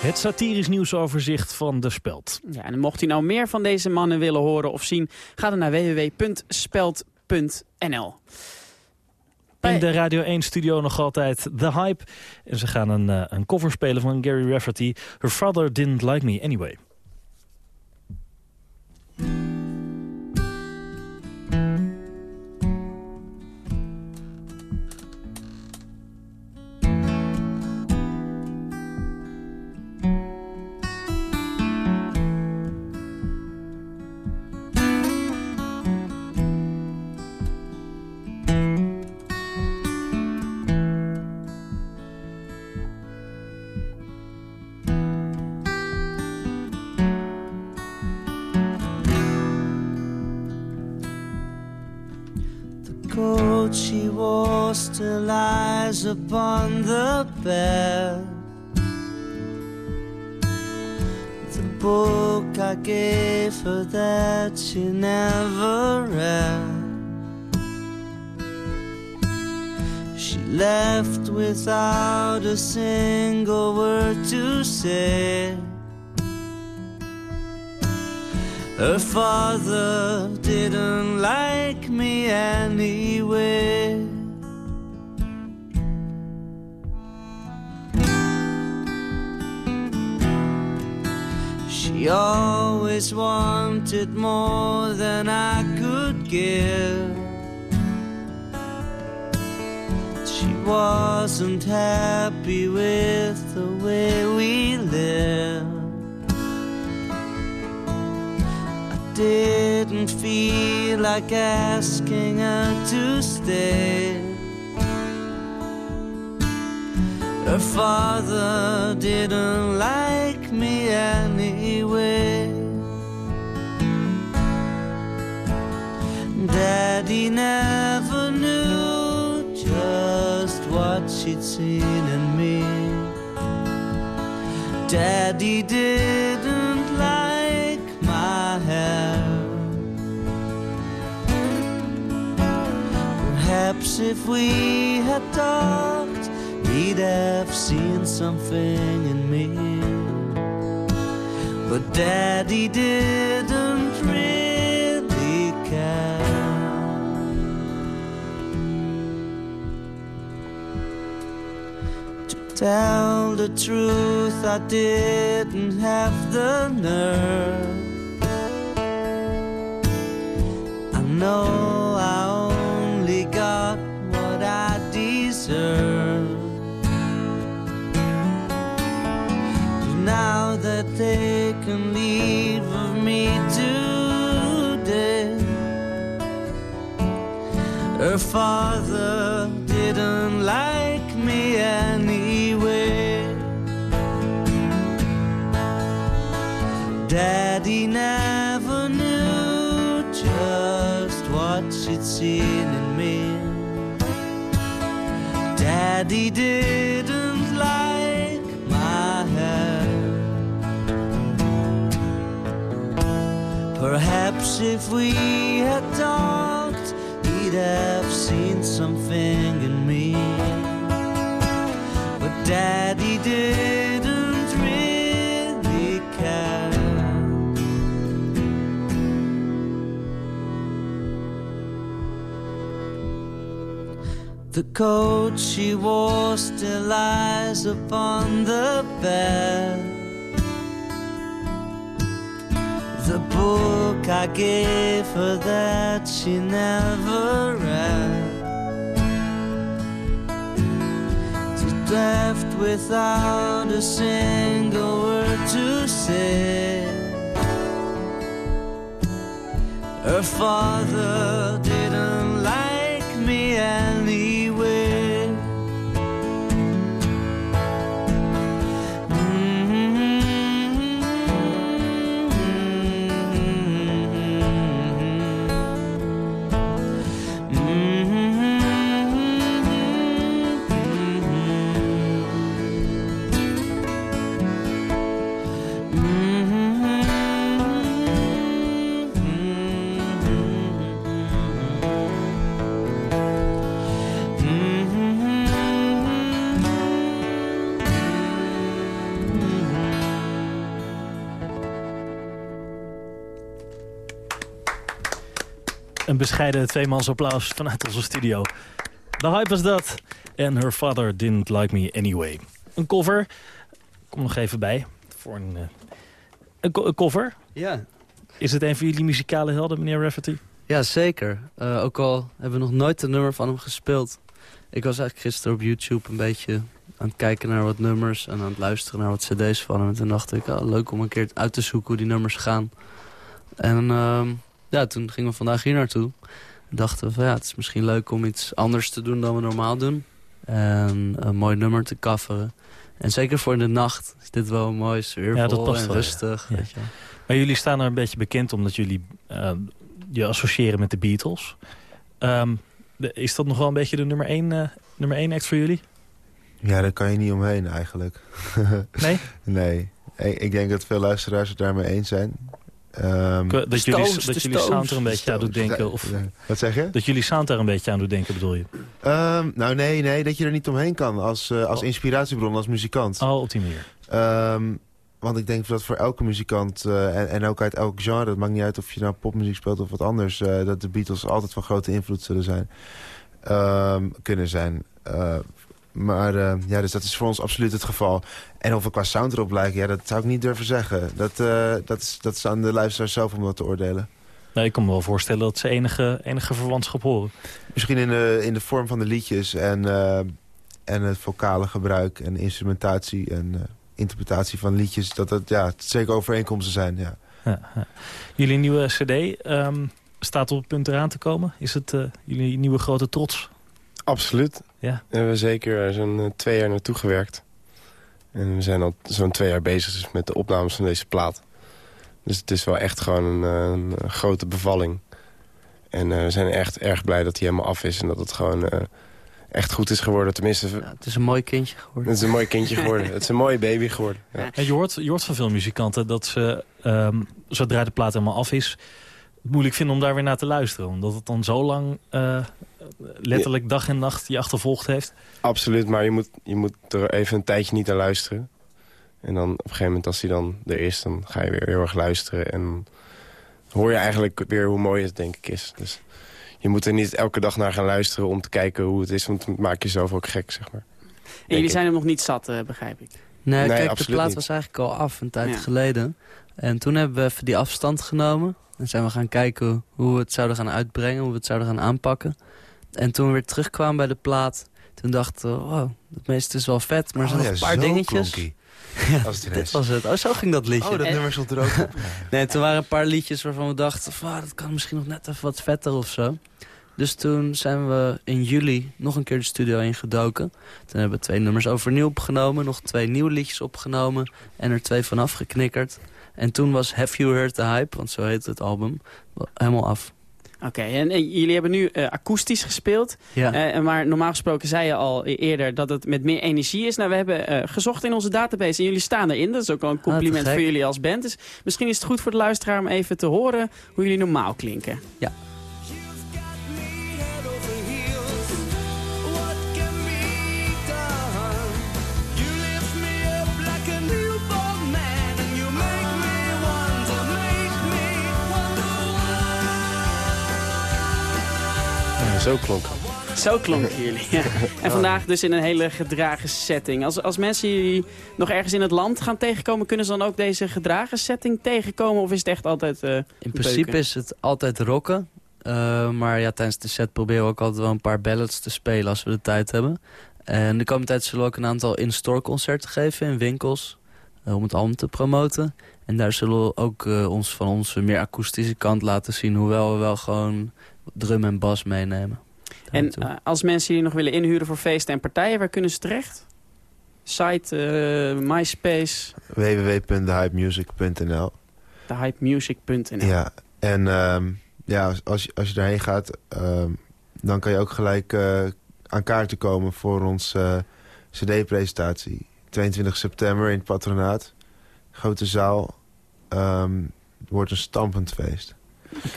Het satirisch nieuwsoverzicht van De Speld. Ja, en mocht u nou meer van deze mannen willen horen of zien... ga dan naar www.speld.nl. In de Radio 1-studio nog altijd The Hype. En ze gaan een, uh, een cover spelen van Gary Rafferty. Her father didn't like me anyway. Lies upon the bed. The book I gave her that she never read. She left without a single word to say. Her father didn't like me anyway. She always wanted more than I could give. She wasn't happy with the way we lived. I didn't feel like asking her to stay. Her father didn't like take me anywhere. Daddy never knew just what she'd seen in me. Daddy didn't like my hair. Perhaps if we had talked, he'd have seen something in me. But Daddy didn't really care. To tell the truth, I didn't have the nerve. I know I only got what I deserve. Now that they can leave of me today, her father didn't like me anyway. Daddy never knew just what she'd seen in me. Daddy didn't Perhaps if we had talked, he'd have seen something in me. But Daddy didn't really care. The coat she wore still lies upon the bed. The book I gave her that she never read. She left without a single word to say. Her father didn't like me anyway. Bescheiden tweemans applaus vanuit onze studio. De hype was dat. En Her Father Didn't Like Me Anyway. Een cover. Kom nog even bij. Voor een, eh, een, een cover. Ja. Is het een van jullie muzikale helden, meneer Rafferty? Ja, zeker. Eh, ook al hebben we nog nooit een nummer van hem gespeeld. Ik was eigenlijk gisteren op YouTube een beetje aan het kijken naar wat nummers... en aan het luisteren naar wat cd's van hem. En toen dacht ik, oh, leuk om een keer uit te zoeken hoe die nummers gaan. En ehm, ja, toen gingen we vandaag hier naartoe. Dachten we van ja, het is misschien leuk om iets anders te doen dan we normaal doen. En een mooi nummer te coveren. En zeker voor de nacht is dit wel mooi, sfeervol Ja, dat past en wel, rustig. Ja. Weet je. Maar jullie staan er een beetje bekend omdat jullie eh, je associëren met de Beatles. Ehm, is dat nog wel een beetje de nummer één, eh, nummer één act voor jullie? Ja, daar kan je niet omheen eigenlijk. Nee? nee. Ik, ik denk dat veel luisteraars het daarmee eens zijn. Ehm, dat jullie, dat jullie sound er een beetje aan doet Stones. denken? Of Ja. Wat zeg je? dat jullie sound daar een beetje aan doet denken, bedoel je? Ehm, nou, nee, nee, dat je er niet omheen kan als, eh, als inspiratiebron, als muzikant. Oh, op die manier. Ehm, want ik denk dat voor elke muzikant, eh, en, en ook uit elk genre... het maakt niet uit of je nou popmuziek speelt of wat anders... eh, dat de Beatles altijd van grote invloed zullen zijn. Ehm, kunnen zijn. Maar eh, ja, dus dat is voor ons absoluut het geval. En of we qua sound erop lijken, ja, dat zou ik niet durven zeggen. Dat, eh, dat, is, dat is aan de luisteraar zelf om dat te oordelen. Nou, ik kan me wel voorstellen dat ze enige, enige verwantschap horen. Misschien in de, in de vorm van de liedjes en, eh, en het vocale gebruik en instrumentatie en eh, interpretatie van liedjes. Dat dat ja, zeker overeenkomsten zijn, ja. Ja, ja. Jullie nieuwe cd ehm, staat op het punt eraan te komen. Is het eh, jullie nieuwe grote trots? Absoluut. Ja. We hebben zeker eh, zo'n eh, twee jaar naartoe gewerkt. En we zijn al zo'n twee jaar bezig dus met de opnames van deze plaat. Dus het is wel echt gewoon een, eh, een grote bevalling. En eh, we zijn echt erg blij dat hij helemaal af is. En dat het gewoon eh, echt goed is geworden. Tenminste, Het is een mooi kindje geworden. het is een mooi kindje geworden. het is een mooie baby geworden. Ja. En je, hoort, je hoort van veel muzikanten dat ze, ehm, zodra de plaat helemaal af is... het moeilijk vinden om daar weer naar te luisteren. Omdat het dan zo lang eh, letterlijk dag en nacht je achtervolgd heeft? Absoluut, maar je moet, je moet er even een tijdje niet aan luisteren. En dan op een gegeven moment, als hij dan er is, dan ga je weer heel erg luisteren. En hoor je eigenlijk weer hoe mooi het denk ik is. Dus je moet er niet elke dag naar gaan luisteren om te kijken hoe het is. Want dan maak je jezelf ook gek, zeg maar. En jullie zijn hem nog niet zat, eh, begrijp ik. Nee, Nee, kijk, de plaat niet. was eigenlijk al af een tijd Ja. geleden. En toen hebben we even die afstand genomen. En zijn we gaan kijken hoe we het zouden gaan uitbrengen, hoe we het zouden gaan aanpakken. En toen we weer terugkwamen bij de plaat, toen dachten we, wow, het meeste is wel vet. Maar er zijn Oh nog ja, een paar dingetjes. klonk Ja, Als het dit ineens- was het. Oh, zo ging dat liedje. Oh, dat nummer stond er ook op. Nee, toen waren een paar liedjes waarvan we dachten... Van, ah, dat kan misschien nog net even wat vetter of zo. Dus toen zijn we in juli nog een keer de studio ingedoken. Toen hebben we twee nummers overnieuw opgenomen. Nog twee nieuwe liedjes opgenomen. En er twee van afgeknikkerd. En toen was Have You Heard The Hype, want zo heet het album, helemaal af. Oké, en, en jullie hebben nu eh, akoestisch gespeeld. Ja. En maar normaal gesproken zei je al e- eerder dat het met meer energie is. Nou, we hebben eh, gezocht in onze database en jullie staan erin. Dat is ook wel een compliment gek. voor jullie als band. Dus misschien is het goed voor de luisteraar om even te horen hoe jullie normaal klinken. Ja. Zo klonk. Zo klonken jullie. Ja. En vandaag dus in een hele gedragen setting. Als, als mensen jullie nog ergens in het land gaan tegenkomen... kunnen ze dan ook deze gedragen setting tegenkomen? Of is het echt altijd eh In principe is het altijd rocken. Eh, maar ja, tijdens de set proberen we ook altijd wel een paar ballads te spelen als we de tijd hebben. En de komende tijd zullen we ook een aantal in-store concerten geven in winkels. eh, om het album te promoten. En daar zullen we ook ons van onze meer akoestische kant laten zien. Hoewel we wel gewoon drum en bas meenemen. En eh, als mensen jullie nog willen inhuren voor feesten en partijen... waar kunnen ze terecht? Site, eh, MySpace, www.thehypemusic.nl thehypemusic.nl. Ja, en ehm, ja, als- als, je, als je daarheen gaat, ehm, dan kan je ook gelijk eh, aan kaarten komen voor onze cd-presentatie. 22 september in het patronaat. Grote zaal. Ehm, wordt een stampend feest.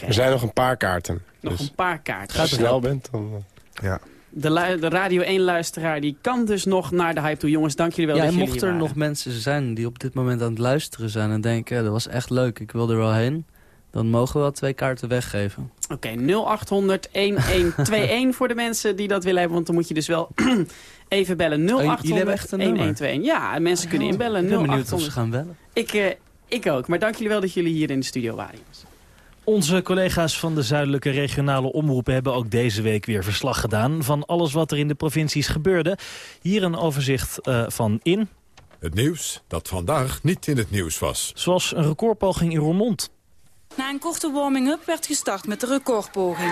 Er zijn nog een paar kaarten. Nog dus een paar kaarten. Als je snel bent, dan... eh, Ja. De, de Radio 1-luisteraar die kan dus nog naar de hype toe. Jongens, dank jullie wel ja, dat en mocht er waren. nog mensen zijn die op dit moment aan het luisteren zijn... en denken, "Eh, dat was echt leuk, ik wil er wel heen... dan mogen we wel twee kaarten weggeven. Oké, 0800 1121 voor de mensen die dat willen hebben. Want dan moet je dus wel even bellen. Oh, jullie 0800 hebben echt een nummer? 1121. Ja, mensen kunnen inbellen. Ik ben benieuwd of 0800. ze gaan bellen. Ik, eh, ik ook. Maar dank jullie wel dat jullie hier in de studio waren. jongens. Onze collega's van de zuidelijke regionale omroepen hebben ook deze week weer verslag gedaan van alles wat er in de provincies gebeurde. Hier een overzicht eh, van in. Het nieuws dat vandaag niet in het nieuws was. Zoals een recordpoging in Roermond. Na een korte warming-up werd gestart met de recordpoging.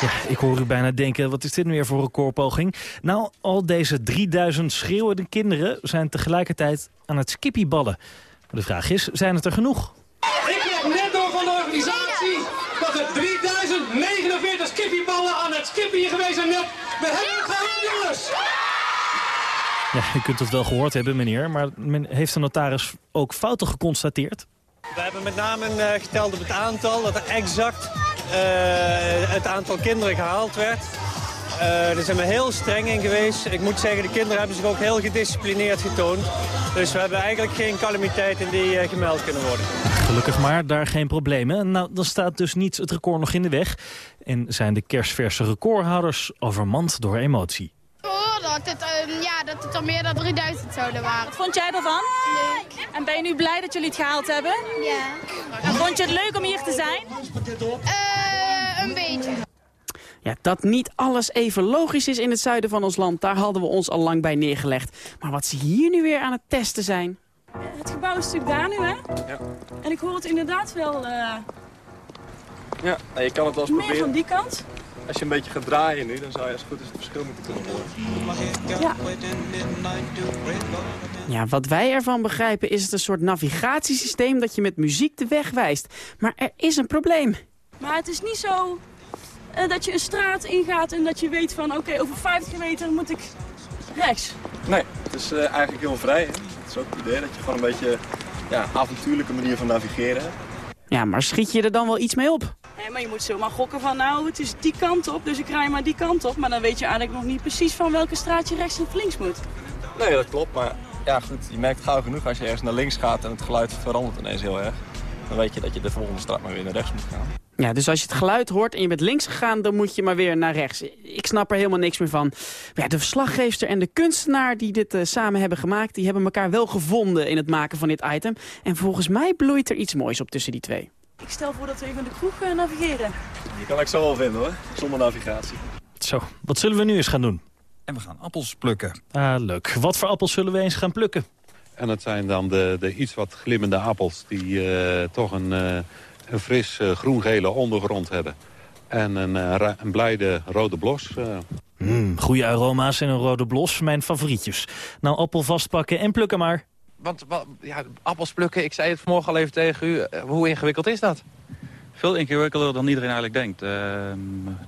Ja, ik hoor u bijna denken, wat is dit nu weer voor recordpoging? Nou, al deze 3000 schreeuwende kinderen zijn tegelijkertijd aan het skippieballen. Maar de vraag is, zijn het er genoeg? Ik heb net door van de organisatie dat er 3049 skippieballen aan het skippie geweest zijn net. We hebben het gehad, jongens! Ja, u kunt het wel gehoord hebben, meneer, maar men heeft de notaris ook fouten geconstateerd? We hebben met name eh, geteld op het aantal, dat er exact het aantal kinderen gehaald werd. Eh daar zijn we heel streng in geweest. Ik moet zeggen, de kinderen hebben zich ook heel gedisciplineerd getoond. Dus we hebben eigenlijk geen calamiteiten die eh, gemeld kunnen worden. Gelukkig maar, daar geen problemen. Nou, dan staat dus niet het record nog in de weg. En zijn de kerstverse recordhouders overmand door emotie. Dat het, ehm, ja, dat het al meer dan 3000 zouden waren. Wat vond jij ervan? Leuk. En ben je nu blij dat jullie het gehaald hebben? Ja. En vond je het leuk om hier te zijn? Eh, een beetje. Ja, dat niet alles even logisch is in het zuiden van ons land, daar hadden we ons al lang bij neergelegd. Maar wat ze hier nu weer aan het testen zijn... Het gebouw is natuurlijk daar nu, hè? Ja. En ik hoor het inderdaad wel eh, Ja, je kan het wel eens meer van proberen. die kant. Als je een beetje gaat draaien nu, dan zou je als het goed is het verschil moeten kunnen horen. Ja. Ja, wat wij ervan begrijpen is het een soort navigatiesysteem dat je met muziek de weg wijst. Maar er is een probleem. Maar het is niet zo eh, dat je een straat ingaat en dat je weet van... oké, over 50 meter moet ik rechts. Nee, het is eh, eigenlijk heel vrij. Hè? Het is ook het idee dat je gewoon een beetje ja, avontuurlijke manier van navigeren hebt. Ja, maar schiet je er dan wel iets mee op? Nee, maar je moet zomaar gokken van nou, het is die kant op, dus ik rij maar die kant op. Maar dan weet je eigenlijk nog niet precies van welke straat je rechts of links moet. Nee, dat klopt. Maar ja, goed, je merkt gauw genoeg als je ergens naar links gaat en het geluid verandert ineens heel erg. Dan weet je dat je de volgende straat maar weer naar rechts moet gaan. Ja, dus als je het geluid hoort en je bent links gegaan, dan moet je maar weer naar rechts. Ik snap er helemaal niks meer van. Maar ja, de verslaggeefster en de kunstenaar die dit eh, samen hebben gemaakt... die hebben elkaar wel gevonden in het maken van dit item. En volgens mij bloeit er iets moois op tussen die twee. Ik stel voor dat we even de kroeg eh, navigeren. Die kan ik zo wel vinden hoor, zonder navigatie. Zo, wat zullen we nu eens gaan doen? En we gaan appels plukken. Ah, leuk. Wat voor appels zullen we eens gaan plukken? En dat zijn dan de, de iets wat glimmende appels die eh, toch een, eh, een fris eh, groen-gele ondergrond hebben. En een, eh, een blijde rode blos. eh. Mm, goede aroma's en een rode blos, mijn favorietjes. Nou, appel vastpakken en plukken maar. Want wa- ja, appels plukken, ik zei het vanmorgen al even tegen u. Hoe ingewikkeld is dat? Veel ingewikkelder dan iedereen eigenlijk denkt. Ehm,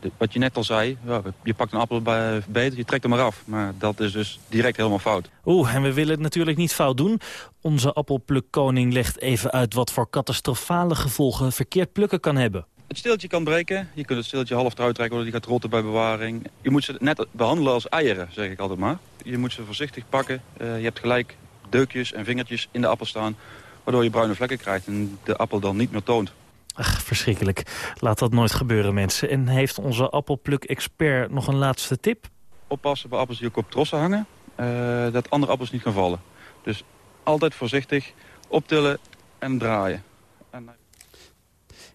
de- wat je net al zei, ja, je pakt een appel bij beter, je trekt hem eraf. Maar dat is dus direct helemaal fout. Oeh, en we willen het natuurlijk niet fout doen. Onze appelplukkoning legt even uit wat voor catastrofale gevolgen verkeerd plukken kan hebben. Het steeltje kan breken, je kunt het steeltje half eruit trekken, die gaat rotten bij bewaring. Je moet ze net behandelen als eieren, zeg ik altijd maar. Je moet ze voorzichtig pakken. Eh, je hebt gelijk deukjes en vingertjes in de appel staan, waardoor je bruine vlekken krijgt en de appel dan niet meer toont. Ach, verschrikkelijk. Laat dat nooit gebeuren, mensen. En heeft onze appelpluk-expert nog een laatste tip? Oppassen bij appels die ook op trossen hangen, eh, dat andere appels niet gaan vallen. Dus altijd voorzichtig optillen en draaien.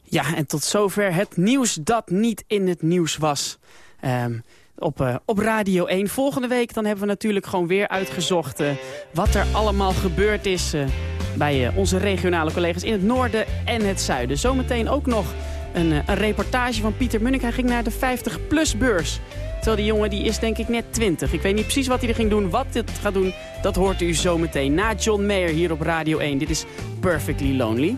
Ja, en tot zover het nieuws dat niet in het nieuws was. Ehm, op, eh, op Radio 1. Volgende week dan hebben we natuurlijk gewoon weer uitgezocht... eh, wat er allemaal gebeurd is eh, bij eh, onze regionale collega's in het noorden en het zuiden. Zometeen ook nog een, eh, een reportage van Pieter Munnik. Hij ging naar de 50-plus-beurs. Terwijl die jongen die is denk ik net 20. Ik weet niet precies wat hij er ging doen. Wat dit gaat doen, dat hoort u zometeen. Na John Mayer hier op Radio 1. Dit is Perfectly Lonely.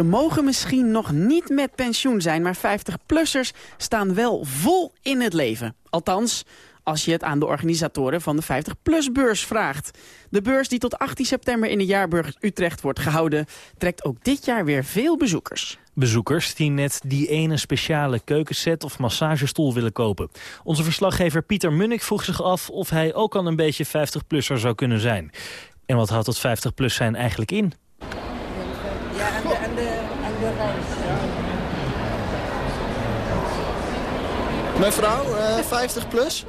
Ze mogen misschien nog niet met pensioen zijn, maar 50-plussers staan wel vol in het leven. Althans, als je het aan de organisatoren van de 50PLUS-beurs vraagt. De beurs die tot 18 september in de Jaarburg Utrecht wordt gehouden... trekt ook dit jaar weer veel bezoekers. Bezoekers die net die ene speciale keukenset of massagestoel willen kopen. Onze verslaggever Pieter Munnik vroeg zich af of hij ook al een beetje 50-plusser zou kunnen zijn. En wat houdt dat 50-plus zijn eigenlijk in? Ja, en de, en de, en de reis. Mevrouw, uh, 50 plus?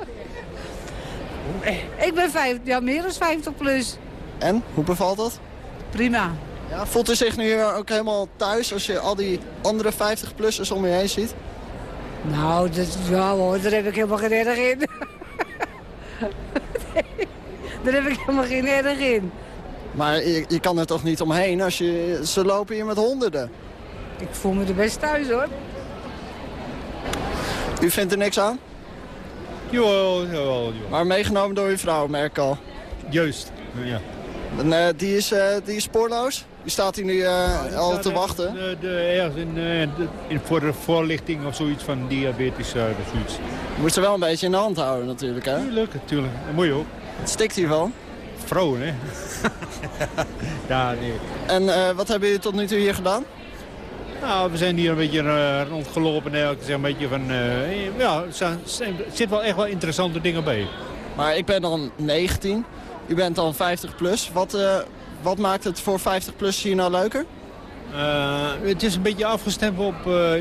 Ik ben vijf, ja, meer dan 50 plus. En, hoe bevalt dat? Prima. Ja, voelt u zich nu ook helemaal thuis als je al die andere 50-plussers om je heen ziet? Nou, dat, ja hoor, daar heb ik helemaal geen erg in. nee, daar heb ik helemaal geen erg in. Maar je, je, kan er toch niet omheen als je... Ze lopen hier met honderden. Ik voel me er best thuis hoor. U vindt er niks aan? Jawel, jawel, jawel. Maar meegenomen door uw vrouw, merk al. Juist, ja. En, uh, die, is, uh, die is spoorloos? Die staat hier nu uh, al te wachten? De, de, ergens in, in, voor de voorlichting of zoiets van diabetes of zoiets. Je moet ze wel een beetje in de hand houden natuurlijk, hè? Tuurlijk, tuurlijk. Dat moet je ook. Het stikt hiervan? Vrouwen, hè? ja, nee. En wat hebben jullie tot nu toe hier gedaan? Nou, we zijn hier een beetje uh, rondgelopen. En zeg een beetje van, uh, ja, er zit wel echt wel interessante dingen bij. Maar ik ben dan 19. U bent dan 50 plus. Wat, uh, wat maakt het voor 50 plus hier nou leuker? het is een beetje afgestemd op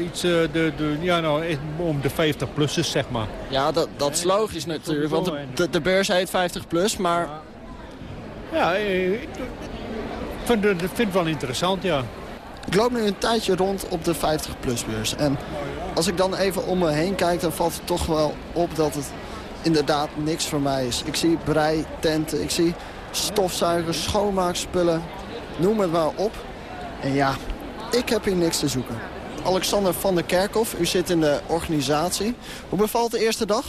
iets de, de, ja, nou, om de 50-plussers, zeg maar. Ja, dat, dat is logisch natuurlijk, want de, beurs heet 50 plus, maar... Ja, ik vind, vind het wel interessant, ja. Ik loop nu een tijdje rond op de 50-plus-beurs. En als ik dan even om me heen kijk, dan valt het toch wel op dat het inderdaad niks voor mij is. Ik zie breitenten, ik zie stofzuigers, schoonmaakspullen, noem het maar op. En ja, ik heb hier niks te zoeken. Alexander van der Kerkhoff, u zit in de organisatie. Hoe bevalt de eerste dag?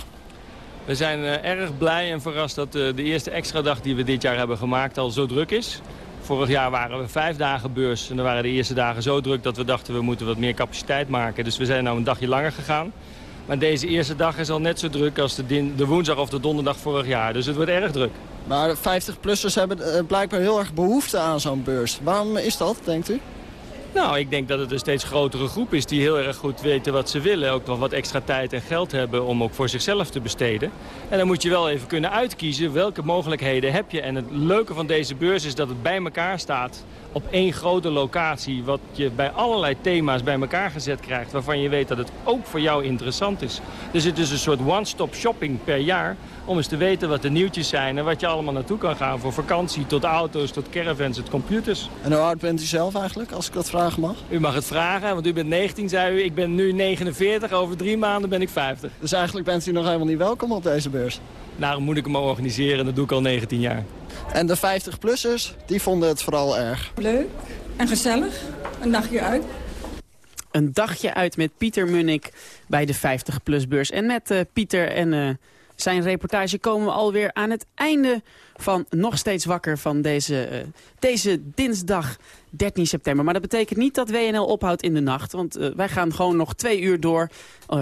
We zijn uh, erg blij en verrast dat uh, de eerste extra dag die we dit jaar hebben gemaakt al zo druk is. Vorig jaar waren we vijf dagen beurs en dan waren de eerste dagen zo druk dat we dachten we moeten wat meer capaciteit maken. Dus we zijn nou een dagje langer gegaan. Maar deze eerste dag is al net zo druk als de, de woensdag of de donderdag vorig jaar. Dus het wordt erg druk. Maar 50-plussers hebben uh, blijkbaar heel erg behoefte aan zo'n beurs. Waarom is dat, denkt u? Nou, ik denk dat het een steeds grotere groep is die heel erg goed weten wat ze willen. Ook nog wat extra tijd en geld hebben om ook voor zichzelf te besteden. En dan moet je wel even kunnen uitkiezen welke mogelijkheden heb je. En het leuke van deze beurs is dat het bij elkaar staat op één grote locatie... wat je bij allerlei thema's bij elkaar gezet krijgt... waarvan je weet dat het ook voor jou interessant is. Dus het is een soort one-stop shopping per jaar... om eens te weten wat de nieuwtjes zijn en wat je allemaal naartoe kan gaan... voor vakantie, tot auto's, tot caravans, tot computers. En hoe oud bent u zelf eigenlijk, als ik dat vragen mag? U mag het vragen, want u bent 19, zei u. Ik ben nu 49, over drie maanden ben ik 50. Dus eigenlijk bent u nog helemaal niet welkom op deze beurs? Nou, moet ik hem organiseren, dat doe ik al 19 jaar. En de 50-plussers, die vonden het vooral erg. Leuk en gezellig. Een dagje uit. Een dagje uit met Pieter Munnik bij de 50-plus-beurs. En met uh, Pieter en uh, zijn reportage komen we alweer aan het einde van Nog Steeds Wakker van deze, uh, deze dinsdag 13 september. Maar dat betekent niet dat WNL ophoudt in de nacht. Want wij gaan gewoon nog twee uur door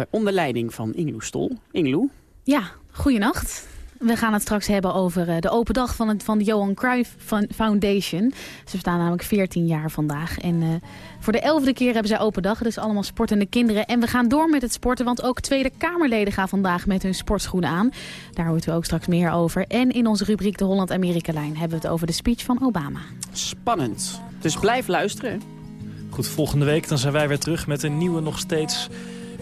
onder leiding van Ingloe Stol. Ingloe? Ja, goeienacht. We gaan het straks hebben over uh, de open dag van, het, van de Johan Cruijff Foundation. Ze bestaan namelijk 14 jaar vandaag. En uh, voor de elfde keer hebben zij open dag. Dus allemaal sportende kinderen. En we gaan door met het sporten. Want ook Tweede Kamerleden gaan vandaag met hun sportschoenen aan. Daar hoort u ook straks meer over. En in onze rubriek de Holland-Amerika-lijn hebben we het over de speech van Obama. Spannend. Dus blijf luisteren. Goed, volgende week dan zijn wij weer terug met een nieuwe nog steeds...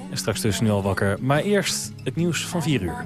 En straks dus nu al wakker. Maar eerst het nieuws van 4 uur.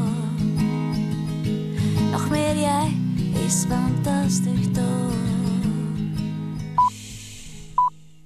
Nog meer jij is fantastisch toch.